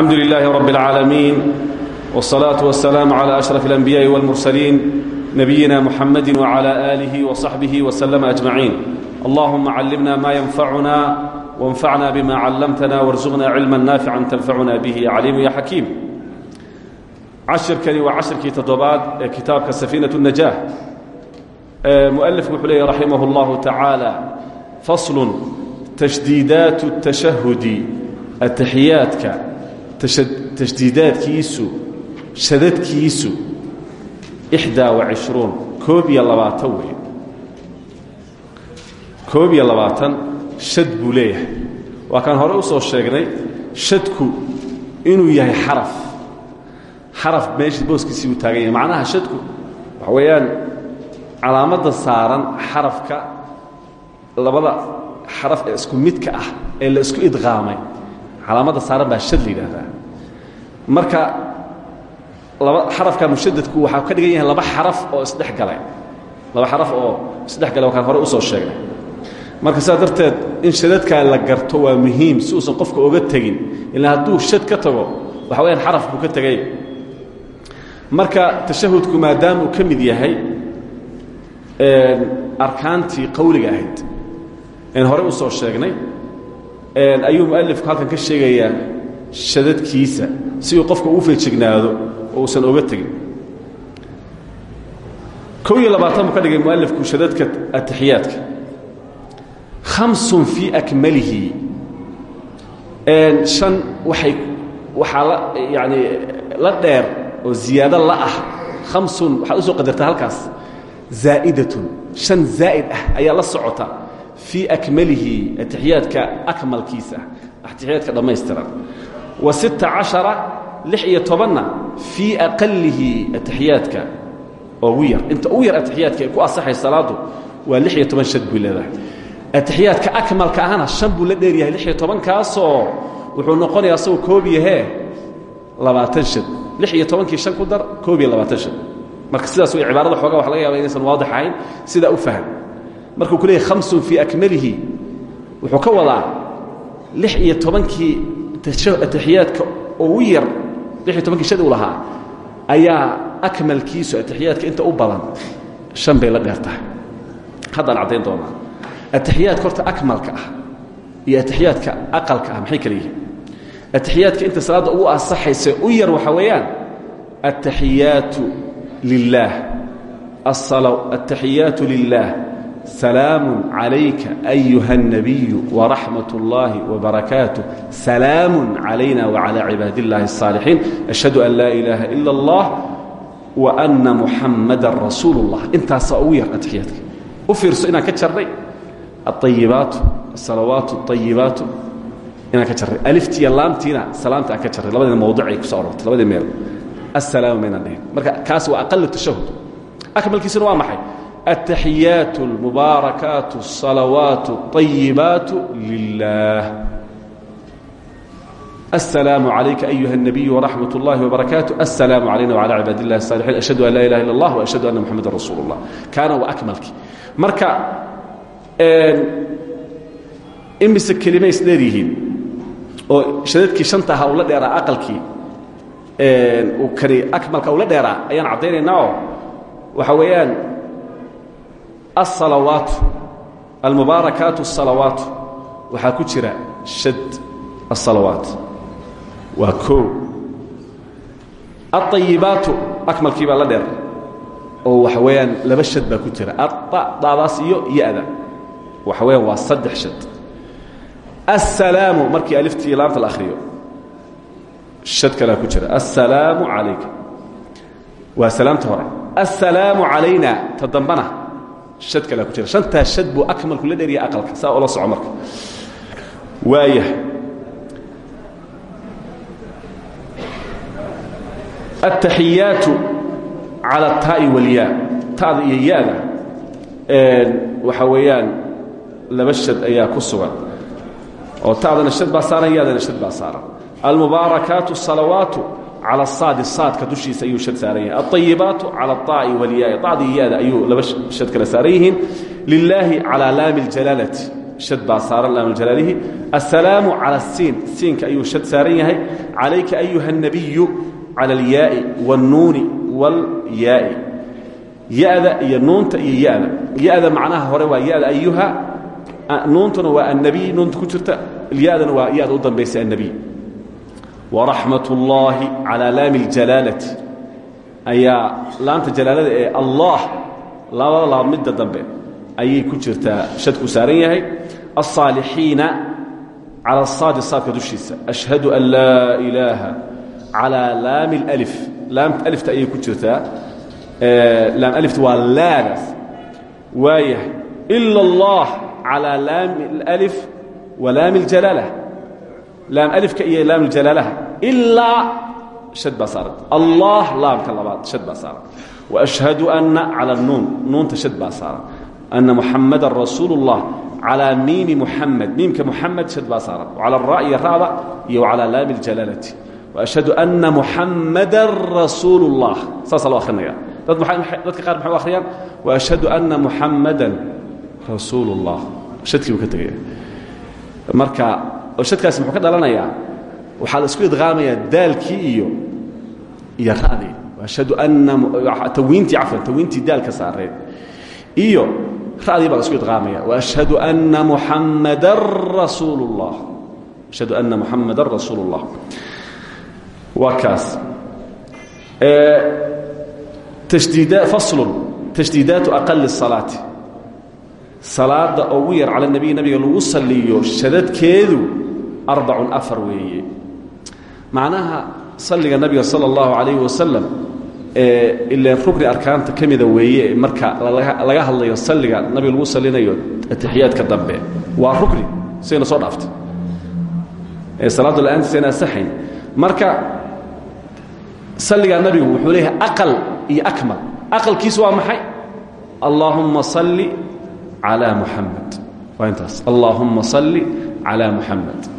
الحمد لله رب العالمين والصلاة والسلام على أشرف الأنبياء والمرسلين نبينا محمد وعلى آله وصحبه وسلم أجمعين اللهم علمنا ما ينفعنا وانفعنا بما علمتنا وارزقنا علما نافعا تنفعنا به يا عليم يا حكيم cashirkani waa cashirkii toddobaad ee kitaabka safiinaة النajاح muأlifku wuxuu leeya raximah اllahu taعaalى fasl tashdiidaat التashahudi ataxiyaadka tashdiidaadkiisu shadadkiisu ixdaa وacishruun koob iyo labaatan wey koob iyo labaatan shad buu leeyahay waa kaan hore u soo sheegnay shadku inuu yahay xaraf xaraf meesha booskiisii uu taagan yahay macnaha shadku waxa weeyaan calaamadda saaran xarafka labada xaraf ee isku midka ah ee la isku idqaamay calaamadda saaran baa shad la yidhaahdaa. Marka laba xarafka mushadadku waxaa ka dhigan yahay laba xaraf oo isdhex galay laba xaraf oo isdhex galay wakaan hore u soo sheegnay. Marka sidaa darteed in shadadkaa la garto waa muhiim si uusan qofka oga tegin. Ilaa hadduu shad ka tago waxa weyaan xaraf buu ka tegay. Marka tashahudku maadaama uu ka mid yahay arkaantii qawliga ahayd een hore u soo sheegnay ayuu mualifku halkan ka sheegayaa shadadkiisa si uu qofka uu feejignaado oo uusan oga tegin. Kow iyo labaatan ka dhigay mualifku shadadka atixiyaadka khamsun fii akmalihi. Shan waxay waxaa la yaani la dheer oo ziyaado la ah. Hamsun waxaad u soo qadartaa halkaas. Zaa'idatun. Shan zaa'id ah ayaa la socota fii akmalihi atixiyaadka akmalkiisa atixiyaadka dhammaystiran. Wa sitta cashara lix iyo tobanna fii aqalihi atixiyaadka. Ugu yar. Inta ugu yar atixiyaadka ay ku asaxay salaadu waa lix iyo toban shad buy leedahay. Atixiyaadka akmalka ahna shan buu la dheeryahay lix iyo tobankaasoo wuxuu noqonayaa asagoo koob yahee labaatan shad lix iyo tobankii shan ku dar koob iyo labaatan shad marka sidaas way cibaarada xoogaa waxa laga yaba inaysan waadix ahayn sidaa u faham markuu ku leeyahy khamsun fii akmalihi wuxuu ka wadaa lix iyo tobankii atixiyaadka ugu yar lix iyo tobankii shad uu lahaa ayaa akmalkiisu atixiyaadka inta u badan shan bay la dheer tahay haddaan caddayn doonaa atixiyaadka horta akmalka ah iyo atixiyaadka aqalka ah maxay kala yihiin? Atixiyaadka inta salaadda ugu ansaxaysa u yar waxaa weeyaan aلtaxiyaatu lilah aلtaxiyaatu lilah salaamu عalayka أyuha الnabiyu وraxmat اllahi وbarakaatuh salaamu عalayna وعalى cibaad اllahi الصاalixiin ashhadu an laa ilaaha ila اllah وأna muxamada rasuul الlah intaasaa ugu yar atixiyaadka u fiirso inaan ka jarnay aلطayibaatu الsalawaat الطayibaatu inaan ka jarray aliftiiyo laamtiina salaamta aan ka jarray labadeena mawducay ku soo arortay labadii meel assalaamu maynaan dhihin marka kaas waa aqalu tashahud akmalkiisuna waa maxay altaxiyaatu almubaarakaatu الsalawaatu الطayibaatu lilah السلام عليك أيها النبي ورحمة الله وبركاته السلام علينا وعلى عباد الله الصالحين أشهد أن لا إله إلا الله وأشهد أن محمد رسول الله كان وأكملك marka imise kelima isdheer yihiin oo shadadkii shanta ahaa ula dheeraa aqalkii uu kani akmalka ula dheeraa ayaan caddaynaynaa oo waxa weeyaan alsalawaatu almubaarakaatu الsalawaatu waxaa ku jira shad الsalawaat waa koo aلطayibaatu akmalkii baa la dheer oo waxa weeyaan laba shad baa ku jira daadaas iyo ya-da waxa weeyaan waa saddex shad السلام markii aliftii laamta la akhriyo shad kalaa ku jira السalaamu عalayka waa salaamta hore السalaamu عalayna ta dambana shad kalaa ku jira شhantaa shad buu akmalku la dheeriya aqalka saa ola soco marka waaya التaxiyaaت عalى الtaaءi والyaa ta'da iyo ya-da waxa weeyaan laba shad ayaa ku sugan oo taadana shad baa saaran yaadana shad baa saaran almubaarakaatu الsalawaatu calى saadi saadka dushiisa ayuu shad saaran yahay alطayibaatu calى الطaa'i walyaai طacdi yaada ayuu laba shad kale saaran yihiin lilaahi calىa laami اljalaalati shad baa saaran laamljalaalihi assalaamu cala asiin siinka ayuu shad saaran yahay calayka ayuha الnabiyu cala اlyaai wاnnuuni wاlyaai ya-da iyo nuunta iyo ya-da ya-da macnaha hore waa ya-da ayuha nuuntuna waa annabiy nuunta ku jirta ya-dana waa ya-da u dambaysa annabiy waraxmat ullaahi calaa laami ljalaalati ayaa laamta jalaalada ee allah labada laab midda dambe ayay ku jirtaa shadku saaran yahay. Asaalixiina cala saadi saadka dushiisa. Ashhadu an laa ilaaha calaa laami alif laamta alifta ayay ku jirtaa. Laam alifta waa laadaas waayahay ila allah calaa laami alif wa laami اljalaala laam alifka iyo laam اljalaalaha ilaa shad baa saaran allah laamka labaad shad baa saaran وأشhهadu أna calى الnuun nuunta shad baa saaran أna muxamada rasuul الlah calىa miimi muxamed miimka muxamed shad baa saaran calى الra iyo ra'da iyo calى laami اljalaalati وأشhهadu أna muxamada rasuul الlah saasaa loo akrinaya dadka qaar maxay u akhriyaan وأشhهadu أna muxamada rasuul الlah shadkii buu ka tegaya marka oo shadkaasi muxuu ka dhalanayaa waxaa la isku idqaamayaa daalkii iyo iyo ra'dii ashhadu ana tawiintii cafwan tawiintii daalka saareed iyo ra'dii baa la isku idqaamaya waashhadu ana muxammadan rasuulu اllah ashhadu ana muxammadan rasuulu اllah waa kaas tashdiida faslun tashdiidaatu aqali الsalaati salaada ugu yar cala nebiy nabiga lagu saliyo shadadkeedu arbacun afar weeye. Macnaha salliga nabiga sala allahu calayhi wasalam ee ileen rukni arkaanta ka weeye marka laga hadlayo salliga nabiga lagu salinayo atixiyaadka dambe. Waa rukni sayna soo dhaaftay ee salaaddu la'aantiisayna asaxayn marka salligaa nabigu wuxuu leeyahay aqal iyo akmal. Aqalkiisu waa maxay? Allaahumma salli calaa muxamed waa intaas. Allaahumma salli calaa muxamed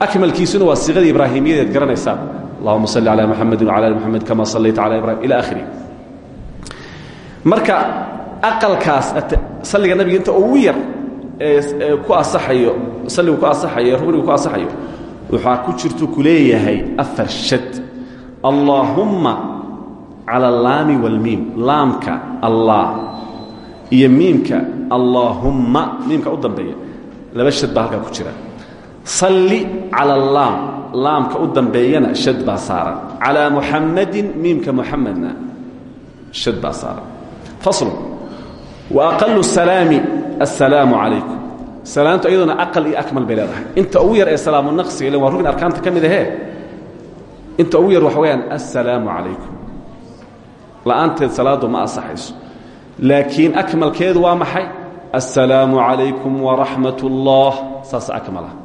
akmalkiisuna waa siiqadii ibraahimiyadeed garanaysaa allahuma salli calaa muxamedi wcala ali muxamed kama sallayta cala ibrahim ila akhiri. Marka aqalkaas salliga nabiga inta ugu yar ku asaxayo salligu ku asaxayo ee rugnigu ku asaxayo waxaa ku jirtu ku afar shad. Allaahumma cala allaami wاlmiim laamka allah iyo miimka allaahumma miimka u dambeeya laba shad baa halkaa ku jira salli cala allaam. Laamka u dambeeyana shad baa saaran. Calaa muxammadin miimka muxamedna shad baa saaran. Faslu. Wa aqalu salaami assalaamu calaykum. Salaamtu iyaduna aqal iyo akmal bay inta ugu yar ee salaamu naqsiga ilan waa rugn arkaanta ka inta ugu yar waxa weyaan assalaamu calaykum. La'aanteed salaaddu ma asaxayso laakiin akmalkeedu waa maxay? Assalaamu calaykum waraxmat اllah saas akmalah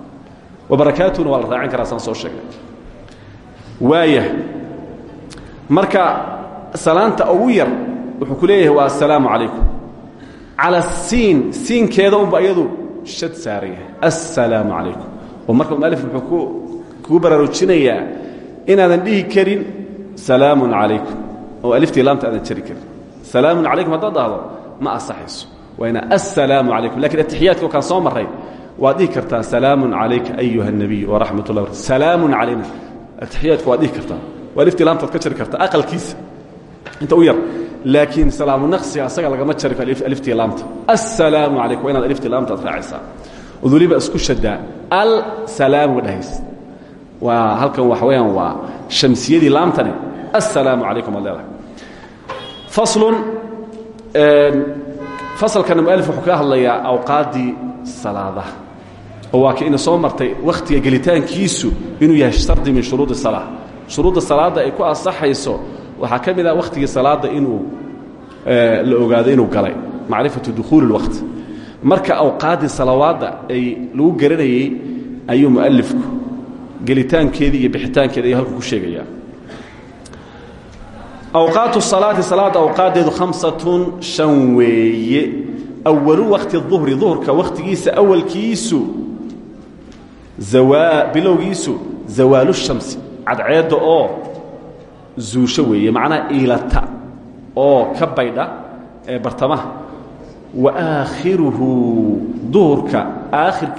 wabarakaatuna waa la raacin karaa saan soo sheegnay waaya marka salaanta ugu yar wuxuu ku leeyahay waa assalaamu calaykum cala siin siinkeeda unba iyadu shad saaran yahay assalaamu calaykum oo marka mualif wuxuu ku kugu baraarujinayaa inaadan dhihi karin salaamun calaykum oo aliftii laamta aadan jari karin salaamun calaykum haddaad dhahdo ma asaxayso waa inaa assalaamu calaykum laakiin atixiyaadka kaan soo marray waad dhihi kartaa salaamu calayka ayuha اnabiy waraxmat lah salaamu calayna. Atixiyaadku waad dhihi kartaa waa liftii laamtaad ka jari kartaa aqalkiisa. Inta u yar. Laakiin salaamu naqsiga asaga lagama jari karo aliftii laamta. Assalaamu calayk waa inaad aliftii laamta ad raacisaa uduliba isku shadaa alsalaamu dhahays. Waa halkan waxa weeyaan waa shamsiyadii laamtani. Assalaamu calaykum ad leedahay. Faslun fasalkana mualif wuxuu kaga hadlayaa awqaaddii salaadaha oo waa soo martay wakhtiga gelitaankiisu inuu yahay shardi min shuruudi salaa shuruudda salaadda ay ku asaxayso waxaa ka mid ah wakhtigii salaadda inuu la ogaado inuu galay macrifatu dukhuuli اlwaqt marka awqaaddii salawaadda ay lagu garanayey ayuu mualifku gelitaankeedii iyo bixitaankeeda ayuu halku ku sheegayaa. Awqaatu salaati salaadda awqaaddeedu khamsatun shan weeye. Awalu wakti duhri duhurka wakhtigiisa awalkiisu bilowgiisu zawaalu shamsi. Cadceedda oo zuusho weeye macnaha iilata oo ka baydha ee bartamaha. Wa aakhiruhu duhurka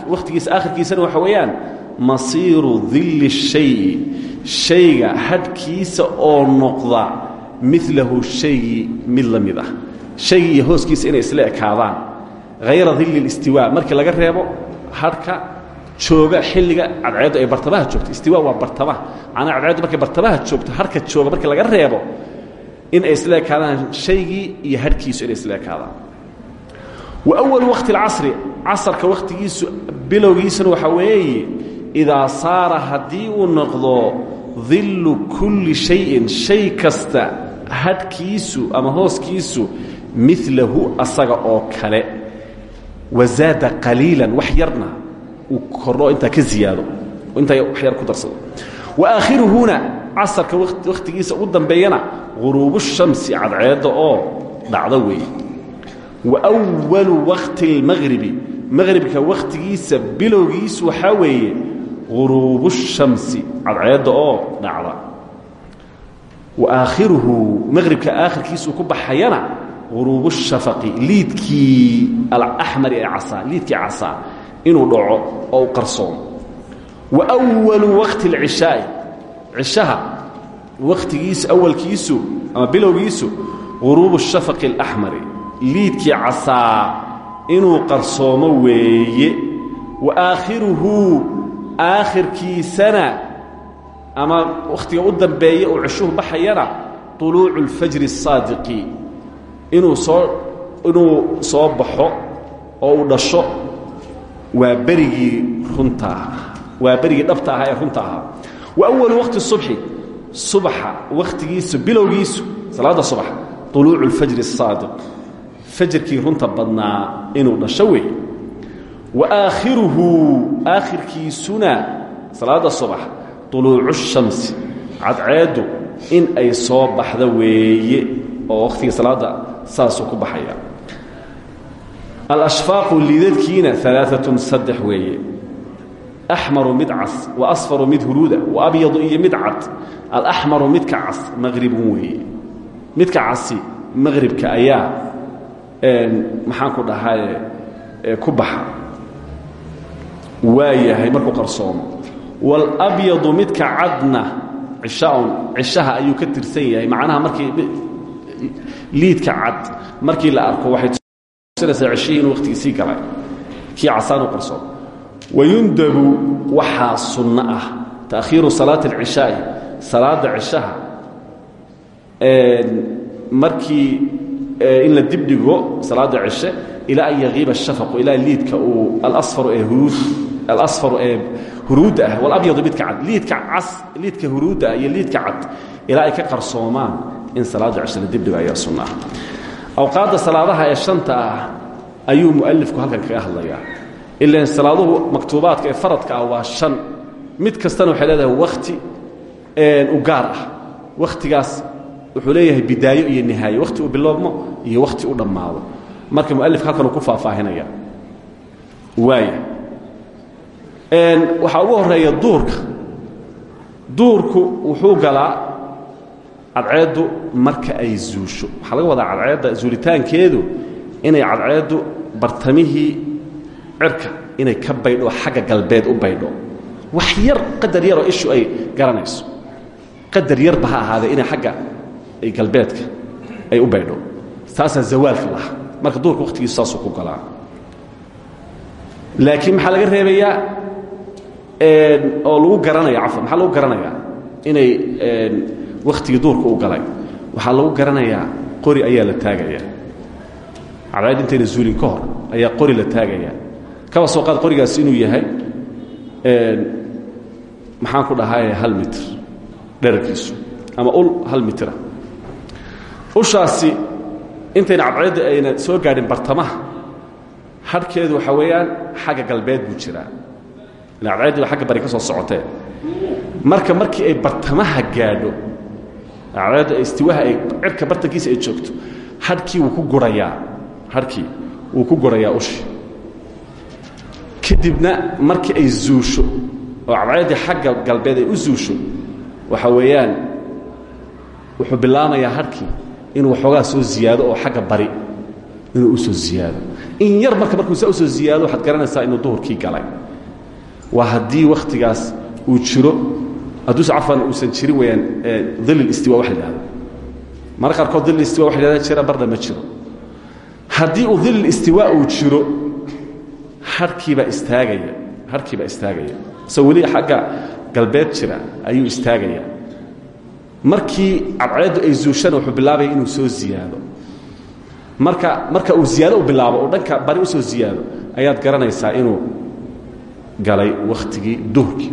wakhtigiisa aakhirkiisana waxa weeyaan masiiru dilli shayi shayga hadhkiisa oo noqda milahu shaygii mid la mid ah. Shaygii iyo hooskiisa inay isla ekaadaan. Hayra dilli اlistiwaa markii laga reebo hadhka jooga xilliga cadceeddu ay bartamaha joogto istiwa waa bartamaha macnaa cadceeddu markay bartamaha joogto harka jooga markii laga reebo in ay isla ekaadaan shaygii iyo hadhkiisu inay isla ekaadaan wa أwalu wakti اlcasri casarka wakhtigiisu bilowgiisuna waxaa weeye idaa saara haddii uu noqdo dillu kulli shayin shay kasta hadhkiisu ama hooskiisu milahu asaga oo kale. Wazaada qaliilan wax yarna uu kordho intaa ka ziyaado intaa wax yar ku darsado. Wa aakhiruhuna casarka wakhtigiisa ugu dambeeyana guruubu shamsi cadceedda oo dhacdo weeye. Wa walu wakti اlmaqribi maqribka wakhtigiisa bilowgiisu waxaa weeye guruubu shamsi cadceedda oo dhacda. Wa aakhiruhu maqribka aakhirkiisuu ku baxayana guruubu shafaqi liidkii alaxmari ee casaa inuu dhaco oo u qarsoomo wa walu wakti اlcishaa'i cishaha wakhtigiisu awalkiisu ama bilowgiisu guruubu shafaqi اlaxmari liidkii casaa inuu qarsoomo weeye wa aakhiruhu aakhirkiisana ama wakhtiga u dambeeya uu cishuhu baxayana طuluucu اlfajri الsaadiqi inuu soo inuu soo baxo oo uu dhasho waa berigii runta ahaa waa berigii dhabta ahaa ee runta ahaa wa awalu waqti subxi subaxa wakhtigiisu bilowgiisu salaadda subax طuluucu اlfajri الsaadiq fajrkii runta badnaa inuu dhasho wey wa aakhiruhu aakhirkiisuna salaada subax طuluucu الshamsi cadceeddu in ay soo baxda weeye oo wakhtiga salaadda saasuu ku baxaya alashfaaqu liidadkiina alaaatun saddex weeye axmaru mid cas wa asfaru mid huruuda wa abyadu iyo mid cad alaxmaru midka cas maqribun weeye midka casi maqribka ayaa maxaan ku dhahaye ku baxa waa yahay markuu qarsoomo wاlabyadu midka cadna cishaun cishaha ayuu ka tirsan yahay macnaha markii liidka cad markii la arko waxay iin watigiisii galay. Kii casaan u qarsoon wayundabu waxaa sunno ah. Taakhiiru salaati اlcishaa'i salaadda cishaha markii in la dibdhigo salaadda cishe ilaa an yagiiba ashafaqu ilaa liidka uu alasfaru ee huruudda ah walabyadu midka cad liidka cas liidka huruudda ah iyo liidka cad ilaa ay ka qarsoomaan in salaadda cishe la dibdhigo ayaa sunno ah awqaadda salaadaha ee shanta ah ayuu mu'alifku halkan kaga hadlayaa. Ilan salaaduhu maktuubaadka ee faradka ah waa shan. Mid kastana waxay leedahay wakhti u gaar ah. Wakhtigaas wuxuu leeyahay bidaayo iyo nihaayo. Wakhti uu biloobmo iyo wakhti u dhammaado. Marka mualifka halkan uu ku faahfaahinaya. Waaya waxaa ugu horreeya duurka. Duurku wuxuu galaa cadceeddu marka ay zuusho. Waxaa laga wadaa cadceedda zuulitaankeedu inay cadceeddu bartamihii cirka inay ka baydho xagga galbeed u baydho. Wax yar qadar yaroo ishu ay garanayso. Qadar yarba ha ahaadee inay agga galbeedka ay u baydho. Taasaa zawaalka laha marka duurka wakhtigiisu saasuu ku galaa. Laakiin maxaa laga reebayaa? Oo lagu garanaya cafan maxaa lagu garanayaa? Inay wakhtigii duurka u galay. Waxaa lagu garanayaa qori ayaa la taagaya. Cadceed intayna zuulin ka hor ayaa qori la taagaya. Kaba soo qaad qorigaas inuu yahay maxaan ku dhahaye hal mitr dherarkiisu ama ul hal mitira. Ushaasi intayna cadceedda ayna soo gaadhin bartamaha hadhkeedu waxaa weeyaan xagga galbeed buu jiraa. Ba xagga bari ka soo socotee. Marka markii ay bartamaha gaadho istiwaha ay cirka bartankiisa ay joogto. Hadhkii wuu ku gurayaa. Hadhkii wuu ku gurayaa ushi. Kadibna markii ay zuusho oo cadceeddii xagga galbeed ay u zuusho waxa weeyaan wuxuu bilaamayaa hadhkii inuu waxoogaa soo ziyaado oo xagga bari inuu u soo ziyaado. In yar marka markuu saa u soo ziyaado waxaad garanaysaa inuu duhurkii galay. Waa haddii wakhtigaas uu jiro hadduuse cafan uusan jirin weyaan dil istiwa wa la dhahdo mara qaarkood dil istiwa wa la jira barna ma jiro. Haddii uu dil istiwa uu jiro harkiibaa istaagaya harkiibaa istaagaya. Isagoo weli xagga galbeed jira ayuu istaagaya. Markii cadceeddu ay zuushana wuxuu bilaabaya inuu soo ziyaado. Marka marka uu ziyaado u bilaabo oo dhanka bari u soo ziyaado ayaad garanaysaa inuu galay wakhtigii duhurkii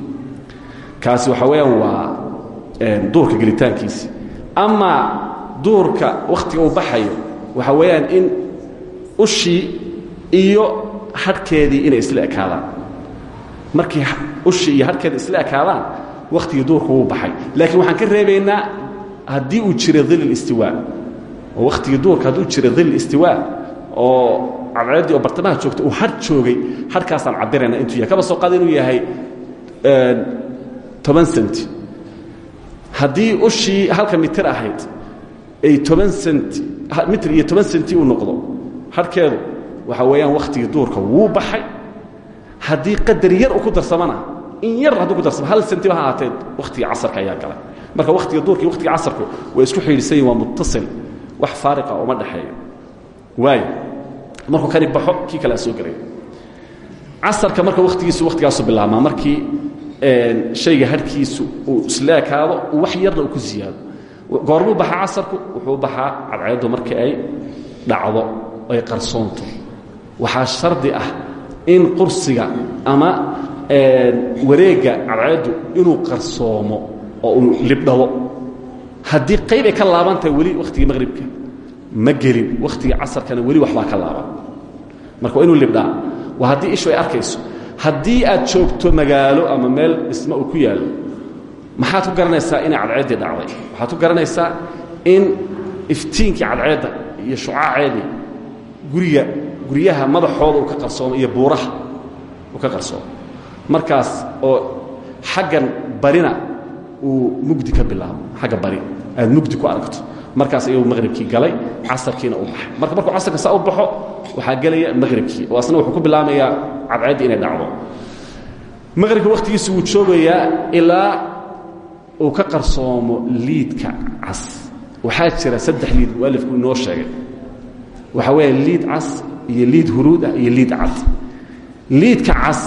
kaasi waxa weeyaan waa duhurka gelitaankiisi ama duhurka wakhtiga uu baxayo waxa weeyaan in ushii iyo hadhkeedii inay isla ekaadaan. Markii ushii iyo hadhkeeda isla ekaadaan wakhtigii duhurka wuu baxay. Laakiin waxaan ka reebaynaa haddii uu jira dil istiwaa. Oo wakhtigii duhurka hadduu jira dil istiwaa oo cadceeddii oo bartamaha joogta uu hadh joogay hadhkaasaan cabirayna intuu yahay. Kaba soo qaada inuu yahay toban senti. Haddii ushii halka mitir ahayd ay toban senti mitir iyo toban senti uu noqdo hadhkeedu waxa weeyaan wakhtigii duhurka wuu baxay. Haddii qadar yar uu ku darsamana in yar hadduu ku darsamo hal sentiba ha ahaatee wakhtigii casarka ayaa galay. Marka wakhtiga duhurka iyo wakhtiga casarku way isku xidhiidhsan yihiin waa muttasil wax faariqa uma dhexeeyo waayo markuu kani baxo kii kale a soo gelay casarka marka wakhtigiisu wakhtigaasu bilaabmaa markii shayga harhkiisu uu isla ekaado wax yarna ku ziyaado. Goormuu baxaa casarku wuxuu baxaa cadceeddu markii ay dhacdo ay qarsoonto. Waxaa shardi ah in qursiga ama wareegga cadceeddu inuu qarsoomo oo uu libdhabo haddii qayb ay ka laaban tahay weli wakhtigii maqhribka ma gelin wakhtigii casarkana weli ka laaban. Marka inuu libdhaa. Waa haddii ishu ay arkayso haddii aad joogto magaalo ama meel dhismo uu ku yaallo maxaad ku garanaysaa inay cadceeddii dhacday? Waxaad ku garanaysaa in iftiinkii cadceedda iyo shucaaceedii guriga guryaha madaxooda uu ka qarsoomo iyo buuraha uu ka qarsoomo? Markaas oo xaggan barina uu mugdi ka bilaabo xagga bari aad mugdi ku aragto markaas ayuu maqhribkii galay casarkiina u baxay. Marka markuu casarka saa u baxo waxaa gelaya maqhribkii. Oo asna wuxuu ku bilaamayaa cadceeddii inay dhacdo. Maqhribka wakhtigiisu wuu joogayaa ilaa uu ka qarsoomo liidka cas. Waxaa jira saddex liid mualifku inoo sheegay. Waxaa weeya liid cas iyo liid huruud ah iyo liid cad. Liidka cas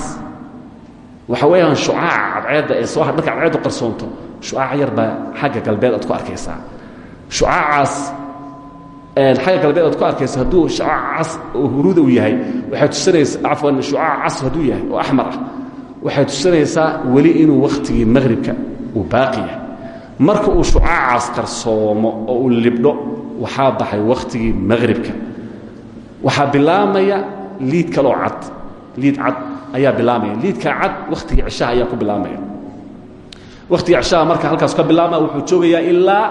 waxa weeyaan shucaaca cadceedda ee soo marka cadceeddu qarsoonto shucaac yar baa xagga galbeed aad ku arkaysaa shucaacaas xagga galbeed aad ku arkayso hadduu shucaac cas oo huruuda uu yahay waxay tusinaysaa cafwan shucaac cas yahay oo axmar ah waxay tusinaysaa inuu wakhtigii maqhribka uu baaqi yahay. Marka uu shucaacaas qarsoomo oo uu libdho waxaa baxay wakhtigii maqhribka. Waxaa bilaamaya liid kaloo cad liid cad ayaa bilaamaya. Liidka cad wakhtigii cishaha ayaa ku bilaamaya. Wakhtigii cishaha marka halkaas ka bilaamaya wuxuu joogayaa ilaa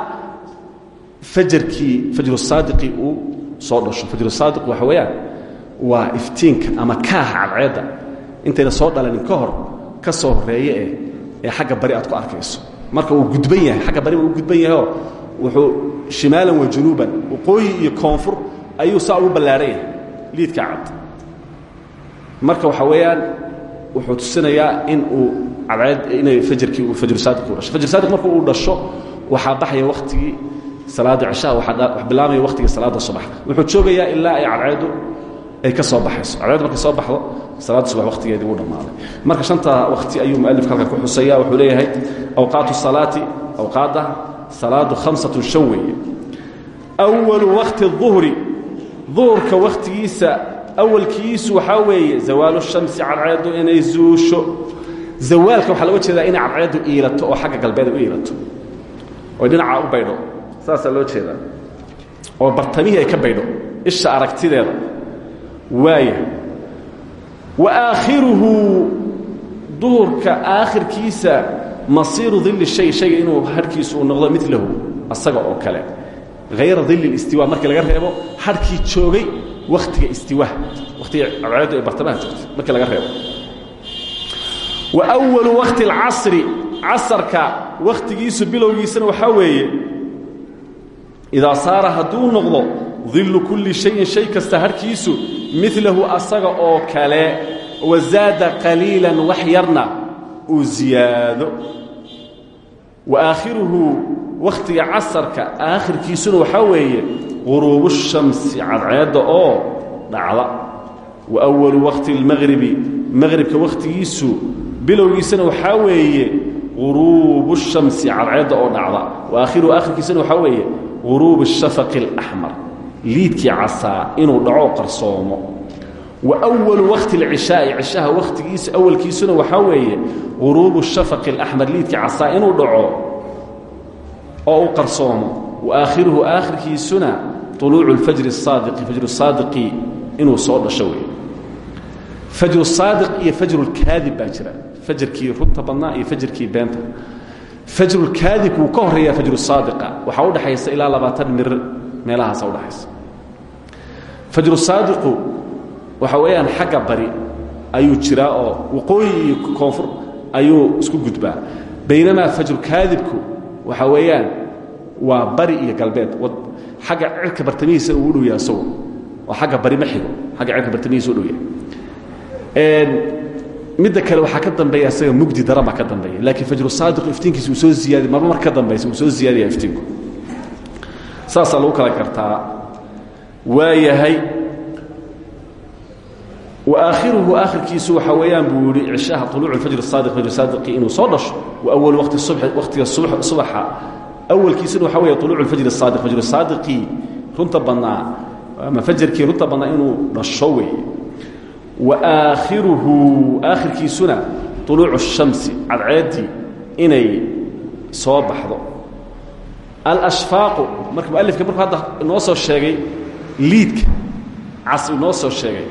fajarkii fajrusaadiqii uu soo dhasho. Fajrusaadiq waxa weeyaan waa iftiinka ama kaaha cadceedda. Intayna soo dhalanin ka hor ka soo horreeye eh ee xagga bari aad ku arkayso. Marka uu gudban yahay xagga bari uu gudban yahayoo wuxuu shimaalan wa junuuban. Waqooyi iyo koonfur ayuu saa ugu ballaadhan yahay liidka cad. Marka waxa weeyaan wuxuu tusinayaa in uu cadceed inay fajarkii uu fajrusaadiq u dhasho. Fajrusaadiq marka uu dhasho waxaa baxaya wakhtigii salaada cishaa wa bilaabaya waqtigii salaada subax. Wuxuu joogayaa ilaa ay cadceedu ay ka soo baxayso. Cadceedu markay soo baxdo salaada subax waqtigeedii wuu dhammaaday. Marka shantaa waqti ayuu mualifka halkan ku xusaya wuxuu leeyahay awqaatu salaati awqaadda salaadu hamsatun shan weeye awalu waqti duhri duhurka wakhtigiisa awalkiisu waxaa weeye zawaalu shamsi cadceedu inay zuusho. Zawaalka waxaa loga jeedaa inay cadceedu iilato oo xagga galbeed u iilato. Oy dhinaca u baydho saasaa loo jeedaa oo bartamihii ay ka baydho isha aragtideeda waaya wa aakhiruhu duhurka aakhirkiisa masiiru dilli shay shayga inuu harhkiisu uu noqdo milahu asaga oo kale hayra dilli اlistiwa markii laga reebo harhkii joogay wakhtiga istiwa wakhtiga cadceeddu ay bartamaha joogtay markii laga reebo wa أwalu wakhti اlcasri casarka wakhtigiisu bilowgiisana waxaa weeye idaa saara hadduu noqdo dillu kulli shayin shay kasta harkiisu milahu asaga oo kale wazaada qaliilan wax yarna uu ziyaado wa aakhiruhu wakhtiga casarka aakhirkiisuna waxaa weeye quruubu shamsi cadceedda oo dhacda wa awalu waqti اlmaqribi maqribka wakhtigiisu bilowgiisana waxaa weeye quruubu shamsi cadceedda oo dhacda wa aakhiruhu aakhirkiisana waxaa weeye quruubu shafaqi اlaxmar liidkii casaa inuu dhaco qarsoomo wa walu waqti اlcishaa'i cishaha wakhtigiisa awalkiisuna waxaa weeye quruubu shafaqi اlaxmar liidkii casaa inuu dhaco oo u qarsoomo wa aakhiruhu aakhirkiisuna طuluucu اlfajri الsaadiqi fajru saadiqi inuu soo dhasho wey fajru saadiq iyo fajru lkaadib baa jira fajarkii runta badnaa iyo fajarkii beenta fajrulkaadib wuu ka horeeyaa fajru saadiqa waxaa udhaxaysa ilaa labaatan mir meelahaasa udhaxaysa fajru saadiqu waxa weeyaan xagga bari ayuu jiraa oo waqooyi koonfur ayuu isku gudbaa. Baynamaa fajrukaadibku waxa weeyaan waa bari iyo galbeed. Xagga cirka bartamihiisa uu u dhow yahay isagu bari ma xigo. Xagga cirka bartamihiisa u dhow yahay midda kale waxaa ka dambeeya isaga mugdi dara baa ka dambeeya. Laakiin fajru saadiq iftiinkiisa uu soo ziyaadi marba mar ka dambaysa uu soo ziyaadaya iftiinku. Saasaa lagu kala gartaa. Waa yahay wa aakhiruhu aakhirkiisu waxaa weeyaan buu yihi cishaha uluucu lfajr saadiq fajr saadiqi inuu soo dhasho wa awal wati subi wakhtiga subaxa. Awalkiisuna waxaa weeya uluucu lfajr saadiq fajru saadiqii runta badnaa ama fajarkii runta badnaa inuu dhasho weeye waakhiruhu aakhirkiisuna uluucu shamsi cadceeddii inay soo baxdo. alashfaaqu marka mualifka markuu hadda inoo soo sheegay liidka cas inoo soo sheegay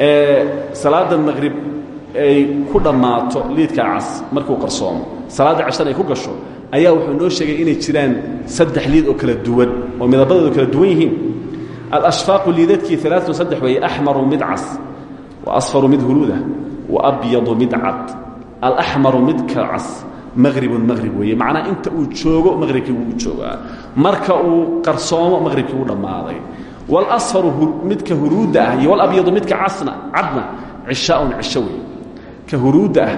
ee salaada maqrib ay ku dhammaato liidka cas markuu qarsoomo. Salaadda cashana ay ku gasho ayaa wuxuu inoo sheegay inay jiraan saddex liid oo kala duwan oo midabadoodu kala duwan yihiin. alashfaaqu liidadkii alaaun saddex weeye axmaru mid cas asfaru mid huluudah wa abyadu mid cad. Alaxmaru midka cas maqribun maqrib weeye. Macnaa inta uu joogo maqribkii wuu joogaa. Marka uu qarsoomo maqribkii wuu dhammaaday. Wاlasfaru midka huruudda ah iyo walabyadu midka casna cadna cishaaun cisho wey ka huruudda ah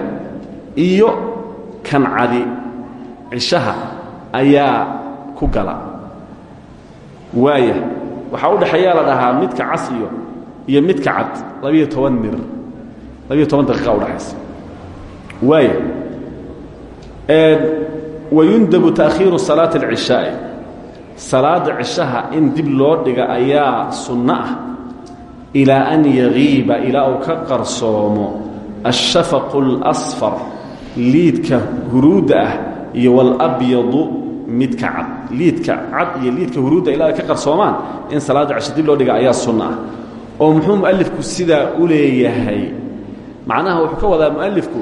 iyo kan cadi cishaha ayaa ku gala. Waaya waxaa u dhexeeyaa la dhahaa midka cas iyo iyo midka cad labiyo toban mir labiyo toban daqiiqa udhaxaysa waaya wayundabu taakhiiru salaati alcishaa'i. Salaadda cishaha in dib loo dhiga ayaa sunno ah ilaa an yagiiba ilaa ka qarsoomo ashafaqu اlasfar liidka huruudda ah iyo walabyadu midka cad. Liidka cad iyo liidka huruudda ilaa ka qarsoomaan in salaadda cisha dib loo dhiga ayaa sunno ah oo muxuu mualifku sidaa u leeyahay? Macnaha wuxuu ka wadaa mualifku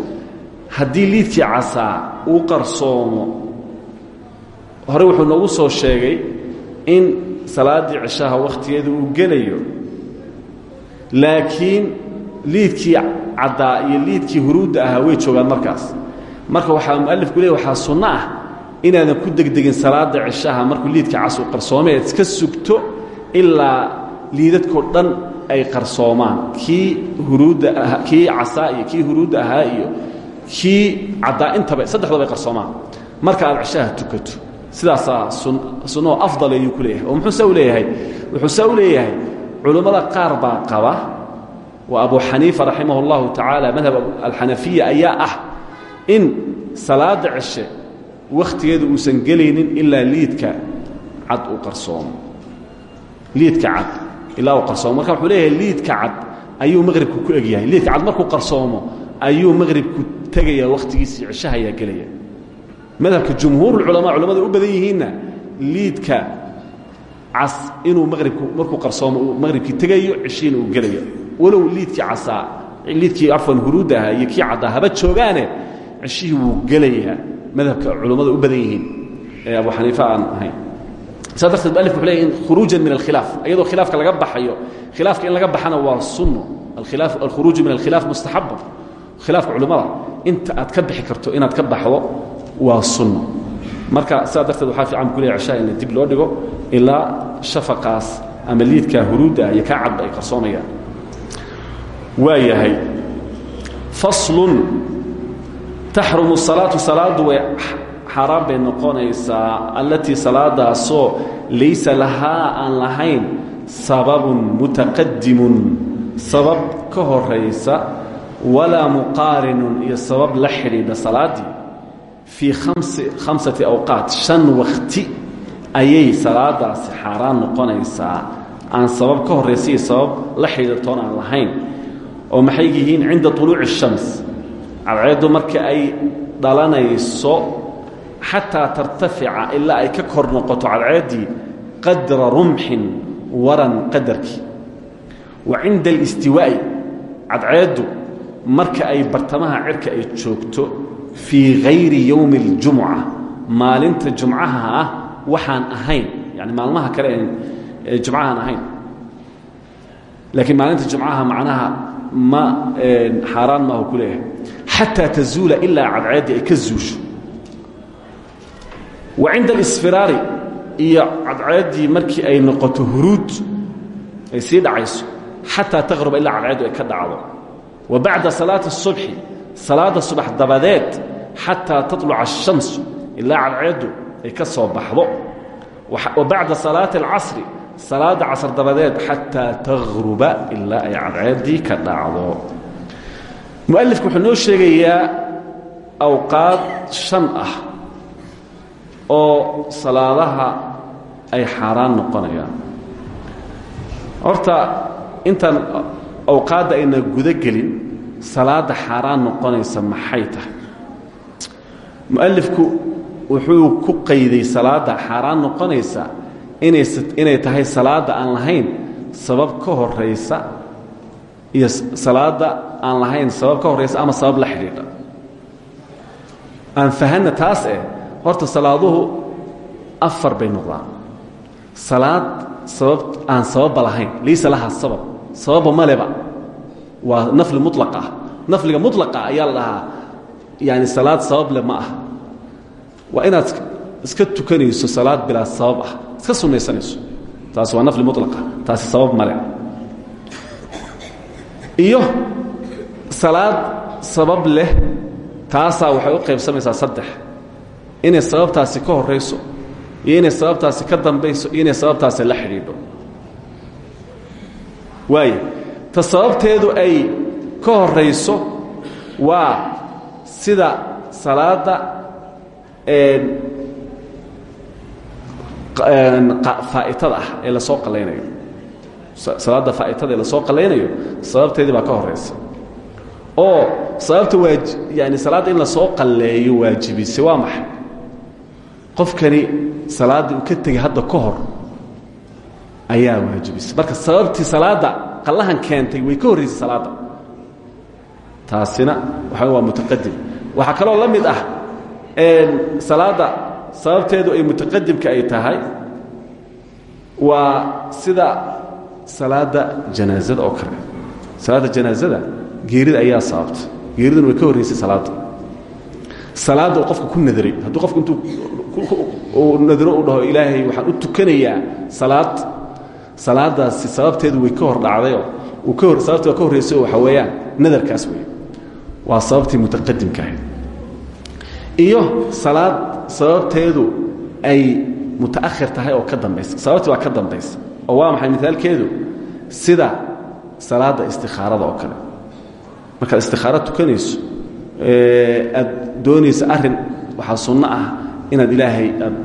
haddii liidkii casaa uu qarsoomo. Hore wuxuu noogu soo sheegay in salaaddii cishaha wakhtigeeda uu gelayo laakiin liidkii caddaa iyo liidkii huruudda ahaa way joogaan markaas. Marka waxaa mualifku leey waxaa sunno ah inaadan ku degdegin salaadda cishaha markuu liidka cas uu qarsoomay ead iska sugto ilaa liidadkoo dhan ay qarsoomaan. Kii huruudda kii casaa iyo kii huruudda ahaa iyo kii caddaa intaba saddexdaba ay qarsoomaan. Marka aad cishaha tukato sidaasaa sunnaho afdal ayuu ku leeyahay. Oo muxuu leeyahay? Wuxuu saa u qaar baa qaba. Waa abu xaniifa raximah اllahu tacaala madhab alxanafiya ayaa ah in salaada cishe wakhtigeedu uusan gelaynin ilaa liidka cad uu qarsoomo liidka cad ilaa uu qarsoomo. Marka wuxuu leeyahay liidka cad ayuu maqhribku ku egyahay. Liidka cad markuu qarsoomo ayuu maqhribku tegaya wakhtigiisii cishaha ayaa gelaya madhabka jumhuurulculamaa culamada u badan yihiinna liidka cas inuu maqhribku markuu qarsoomo uu maqhribkii tegayo cishiina uu gelayo. Walow liidkii casaa liidkii afwan huruudda ahaa iyo kii caddaa haba joogaane cishihii wuu gelayaa. Madhabka culammada u badan yihiin. Ee abu xaniifa aan ahayn saa darteed mualif wuxuu leeyahy in khuruujan min alkhilaaf iyadoo khilaafka laga baxayo khilaafka in laga baxana waa sunno. Alkhilaaf alkhuruuju min alkhilaaf mustaxaba khilaafka culimmada inta aad ka bixi karto inaad ka baxdo waa sunno. Marka sidaa darteed waxaa fiican ku leeyahy cishaha in dib loo dhigo ilaa shafaqaas ama liidkaa huruudda iyo kaa cadba ay qarsoomayaan waa yahay faslun taxrumu salaatu salaadu way xaaraan bay noqonaysaa allatii salaadaasoo laysa lahaa aan lahayn sababun mutaqadimun sabab ka horaysa walaa muqaarinun iyo sabab la xidhiidha salaaddii fii khamsati awqaat shan wakti ayay salaadaasi xaaraan noqonaysaa aan sabab ka horraysa sabab la xidhiidhatoon lahayn. Oo maxay yihiin cinda tuluuci shams? Cadceeddu marka ay dhalanayso xataa tartafica ilaa ay ka kor noqoto cadceeddii qadra rumxin waran qadarkii. Wa cinda اlistiwaa'i cadceeddu marka ay bartamaha cirka ay joogto fii hayri yowmi اljumuca maalinta jumcaha ah waxaan ahayn yani maalmaha kale jumcahaan ahayn. Laakiin maalinta jumcaha macnaha ma xaaraan maahu ku leeyahay. Xataa tazuula ilaa cadceeddii ay wa cinda alisfiraari iyo cadceeddii markii ay noqoto huruud ay sii dhacayso xataa taqruba ilaa cadceeddu ay ka dhacdo. Wa bacda salaati subxi salaadda subax dabadeed xataa tatluca ashamsu ilaa cadceeddu ay ka soo baxdo. Wa bacda salaati alcasri salaadda casr dabadeed xataa taqruba ilaa ay cadceeddii ka dhacdo. Mu'alifku wuxuu noo sheegayaa awqaad shan ah oo salaadaha ay xaaraan noqonayaan. Horta intaan awqaadda ayna gudo gelin salaadda xaaraan noqonaysa maxay tahay? Mualifku wuxuu ku qayday salaadda xaaraan noqonaysa inay tahay salaada aan lahayn sabab ka horaysa iyo salaada aan lahayn sabab ka horaysa ama sabab la xidhiidha. Aan fahanna taas eh horta salaaduhu afar bay noqdaan. Salaad sabab aan sababba lahayn. Laysa lahaa sabab. Sababba maleba waa nafli mulaq ah. Nafliga mulaqa ayaa la dhahaa yani salaad sabab le ma ah waa inaad iska tukanayso salaad bilaa sabab ah. Iska sunaysanayso. Taas waa nafli mulaqa taasi sabab male iyo salaad sabab leh taasaa waxay u qaybsamaysaa saddex inay sababtaasi ka horayso iyo inay sababtaasi ka dambayso iyo inay sababtaasi la xidhiidho. Waayo ta sababteedu ay ka horayso waa sida salaadda faa'itada ah ee la soo qalaynayo salaadda faa'itada ee la soo qalaynayo sababteedii baa ka horaysa oo sababta waa yani salaadda in la soo qalleeyo waajibise waa maxay qofkani salaaddii uu ka tegay hadda ka hor ayaa waajibisay marka sababtii salaadda qallahan keentay way ka horraysay salaadda. Taasina waxa waa mutaqadim waxaa kaloo la mid ah salaadda sababteedu ay mutaqadimka ay tahay waa sida salaadda janaazada oo kale. Salaadda janaazada geerida ayaa sababta. Geeriduna way ka horraysay salaadda. Salaadda uu qofka ku nadaray. Hadduu qofku intuu uu nadro u dhaho ilaahay waxaan u tukanayaa salaad. Salaadaasi sababteedu way ka hor dhacdayoo uu sababtii waa ka horraysay oo waxa weeyaan nadarkaas weeye. Waa sababtii mutaqadimka ahayd. Iyo salaad sababteedu ay mutaakhir tahay oo ka dambaysa. Sababtii waa ka dambaysa oo waa maxay mithaalkeedu? Sida salaadda istikhaarada oo kale. Markaad istikhaaro tukanayso aad doonayso arrin waxaa sunno ah inaad ilaahay aad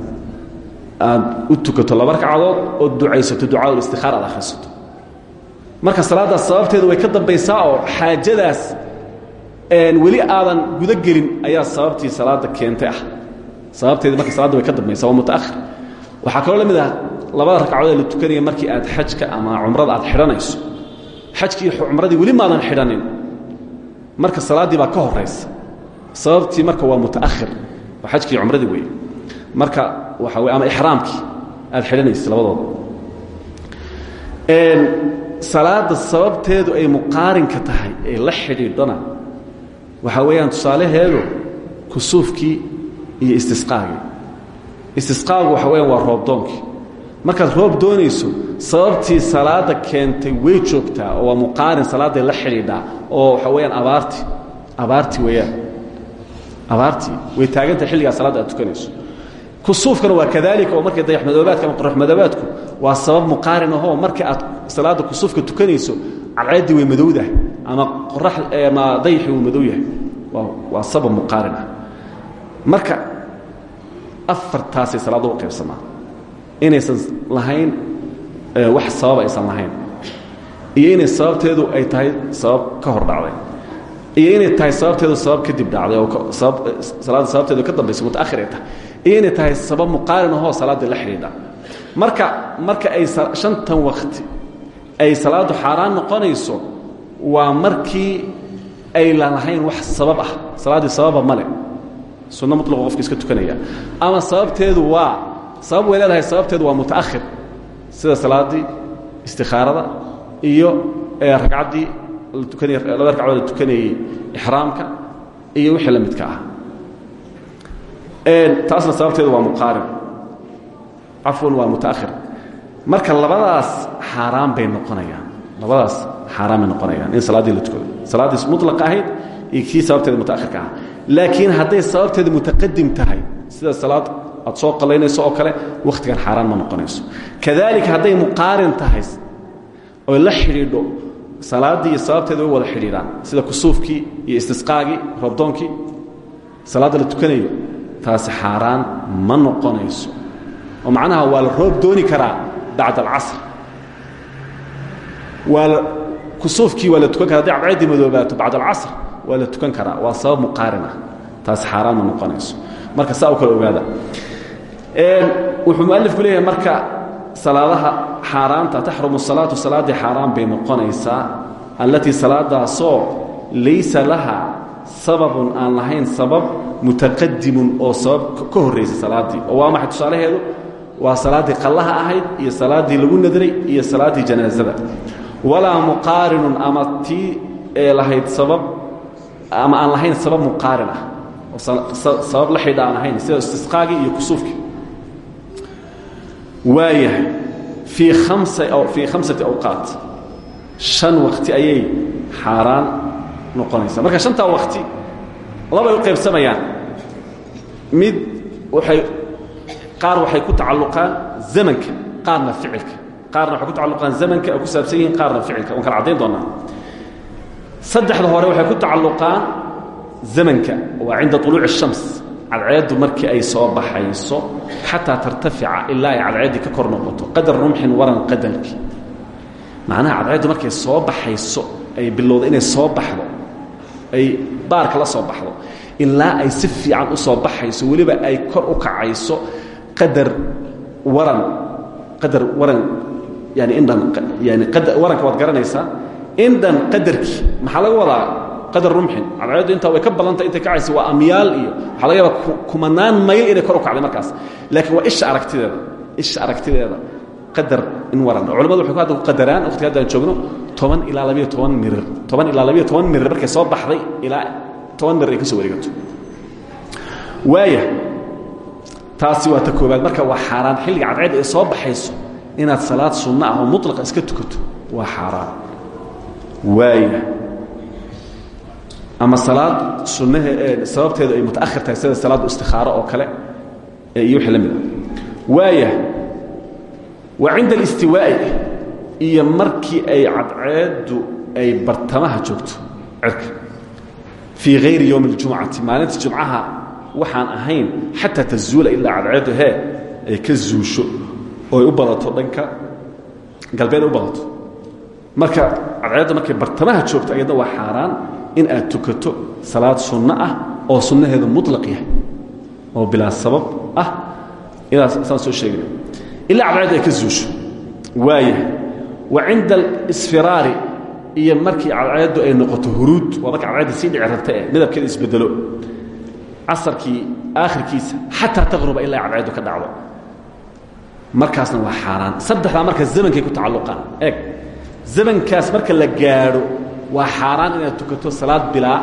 aad u tukato laba ragcadood oo ducaysato ducaaul istikhaara aad akhrisato. Marka salaaddaas sababteedu way ka dambaysaa oo xaajadaas weli aadan gudo gelin ayaa sababtii salaadda keentay ah. Sababteedi marka salaadda way ka dambaysaa waa mutaakhir. Waxaa kaloo la mid ah labada ragcadood ee la tukanaya markii aad xajka ama cumrada aad xidhanayso. Xajkii cumradii weli maadan xidhanin marka salaaddii baa ka horaysa sababtii marka waa mutaakhir waa xajkii cumradii weeye. Marka waxa wey ama ixraamkii aad xidhanaysa labadooda. Salaadda sababteedu ay muqaarinka tahay ee la xidhiidhana waxaa weeyaan tusaalaheedu kusuufkii iyo istisqaagii. Istisqaagu waxa weyaan waa roobdoonkii markaad roob doonayso sababtii salaada keentay way joogtaa oo waa muqaarin salaaday la xidhiidhaa oo waxa weeyaan abaarti abaarti weeyaan abaartii way taagantahay xilligaa salaadda aad tukanayso. Kusuufkana waa kadalika oo markay dayaxmadoobaadka ama qoraxmadoobaadku waa sabab muqaarin ahoo markii aad salaadda kusuufka tukanayso cadceeddii way madowdahay ama qorax ama dayaxii wuu madow yahay waa sabab muqaarin ah. Marka afartaasay salaadda u qaybsamaa inaysan lahayn wax sabab aysan lahayn. Iyo inay sababteedu ay tahay sabab ka hor dhacday iyo inay tahay sababteedu sabab kadib dhacday oo salaadda sababteedu ka dambaysa mutaakhir ay tahay iyo inay tahay sabab muqaarin ahoo salaaddii la xidhiidha. Marka marka ay shantan wakti ay salaaddu xaaraan noqonayso waa markii ay lalahayn wax sabab ah. Salaaddii sababa male sunno mutlaqo qofka iska tukanaya. Ama sababteedu waa sabab way leedahay sababteedu waa mutaakhir. Sida salaaddii istikhaarada iyo ragcaddii tukanay laba ragcadood la tukanayey ixraamka iyo wixii la midka ah. Taasna sababteedu waa muqaarin cafwan waa mutaakhir. Marka labadaas xaaraan bay noqonayaan. Labadaas xaaraan bay noqonayaan in salaaddii la tukado salaaddii mutlaqa ahayd iyo kii sababteeda mutaakhirka ah laakiin hadday sababteedu mutaqadim tahay sida salaad aad soo qalaynayso oo kale wakhtigan xaaraan ma noqonayso. Kadalika hadday muqaarin tahay oy la xidhiidho salaaddii iyo sababteeda way wada xidhiidhaan. Sida kusuufkii iyo istisqaagii roobdoonkii salaadda la tukanayo taasi xaaraan ma noqonayso. Oo macnaha waa la roob dooni karaa bacd alcasr. Waa kusuufkii waa la tukan kara hadday cadceeddii madoobaato bacd alcasr waa la tukan karaa. Waa sabab muqaarin ah taasi xaaraan ma noqonayso. Marka saa u kala ogaada. Wuxuu mualifku leeyahay marka salaadaha xaaraanta taxrumu salaatu salaaddii xaaraan bay noqonaysaa. Allatii salaadaasoo laysa laha sababun aan lahayn sabab mutaqadimun oo sabab ka horraysa salaaddii oo waa maxay tusaalaheedu? Waa salaaddii qallaha ahayd iyo salaaddii lagu nadray iyo salaaddii janaasada walaa muqaarinun ama tii lahayd sabab ama aan lahayn sabab muqaarin ah. Sabab la aan ahayn sida istisqaagii iyo kusuufkii waayahay fii khamsati awqaat han wakti ayay xaaraan noqonaysaa. Marka hantaa wakti labay u qaybsamayaan. Mid waay qaar waxay ku tacalluqaan zamanka qaarna ficilka. Qaarna waxay ku tacalluqaan zamanka ku saabsan qaarna ficilka. Waan kala caddayn doonaa. Saddexda hore waxay ku tacalluqaan zamanka waa cinda uluuci الshams cadceeddu markii ay soo baxayso xataa tartafica ilaa ay cadceeddii ka kor noqoto qadar rumxin waran qadarkii macnaha cadceeddu markay soo baxayso ay bilowda inay soo baxdo ay baarka la soo baxdo ilaa ay si fiican u soo baxayso weliba ay kor u kacayso qadar waran qadar waran yani indhan yani waranka waad garanaysaa indhan qadarkii maxaa laga wadaa qadar rumxin. Cadceeddu intaa way ka badanta intay kacaysa waa amyaal iyo waxaa laga yaabaa kumanaan mayl inay kor u kacday markaas. Laakiin waa isha aragtideeda isha aragtideeda qadar in waran. Culamadu waxay hadda ku qadaraan waqtiga haddaan joogno toban ilaa labayo toban mirir toban ilaa labayo toban mirir markay soo baxday ilaa toban mirir ay ka soo wareegato waaya taasi waa ta koobaad marka waa xaaraan xilliga cadceedda ay soo baxayso inaad salaad sunno ah oo mutlaqa iska tukato waa xaaraan. Waaya ama salaad sunnahe sababteedu ay mutaakhir tahay sida salaaddu istikhaaro oo kale iyo wixii la mid a waaya wa cinda alistiwaa'i iyo markii ay cadceeddu ay bartamaha joogto cirka. Fii hayri yowmi اljumcati maalinta jumcaha waxaan ahayn xataa tazuula ilaa cadceeddu hee ay ka zuusho oo ay u badato dhanka galbeed ay u badato. Marka cadceedda markay bartamaha joogto ayadna waa xaaraan in aad tukato salaad sunno ah oo sunnaheedu muطlaq yahay oo bilaa sabab ah. Saan soo sheegina ilaa ay ka zuusho. Waayahay wa cinda alisfiraari iyo markii cadceeddu ay noqoto huruud waa marka cadceedda sii dhici isbedelo casarkii aakhirkiisa xataa taqruba ilaa cadceeddu ka dhacdo. Markaasna waa xaaraan. Saddexdaa marka zamankay ku tacalluqaan. Eeg zamankaas marka la gaadho waa xaaraan inaad tukato salaad bilaa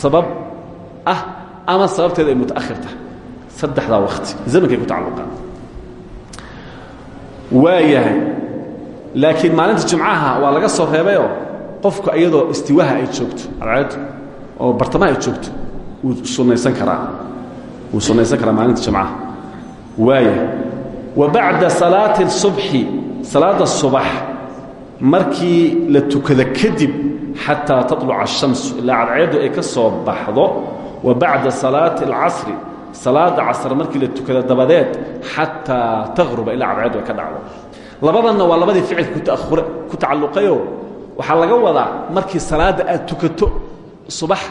sabab ah ama sababteeda ay mutahir tahay. Saddexdaa wakti zamankay ku tacalluqaan. Waayahay laakiin maalinta jimcaha waa laga soo reebayoo qofku iyadoo istiwaha ay joogto. Cadceed oo bartamaha ay joogto wuu sunaysan karaa. Wuu sunnaysan karaa maalinta jimcaha. Waayahay wa bacda salaati subxi salaadda subax markii la tukado kadib xataa taluca ashamsu ilaa cadceeddu ay ka soo baxdo wa bacda salaati alcasri salaada casr markii la tukada dabadeed xataa taqruba ilaa cadceeddu ka dhacdo. Labadanna waa labadii ficilka ku tacalluqayo waxaa laga wadaa markii salaadda aad tukato subax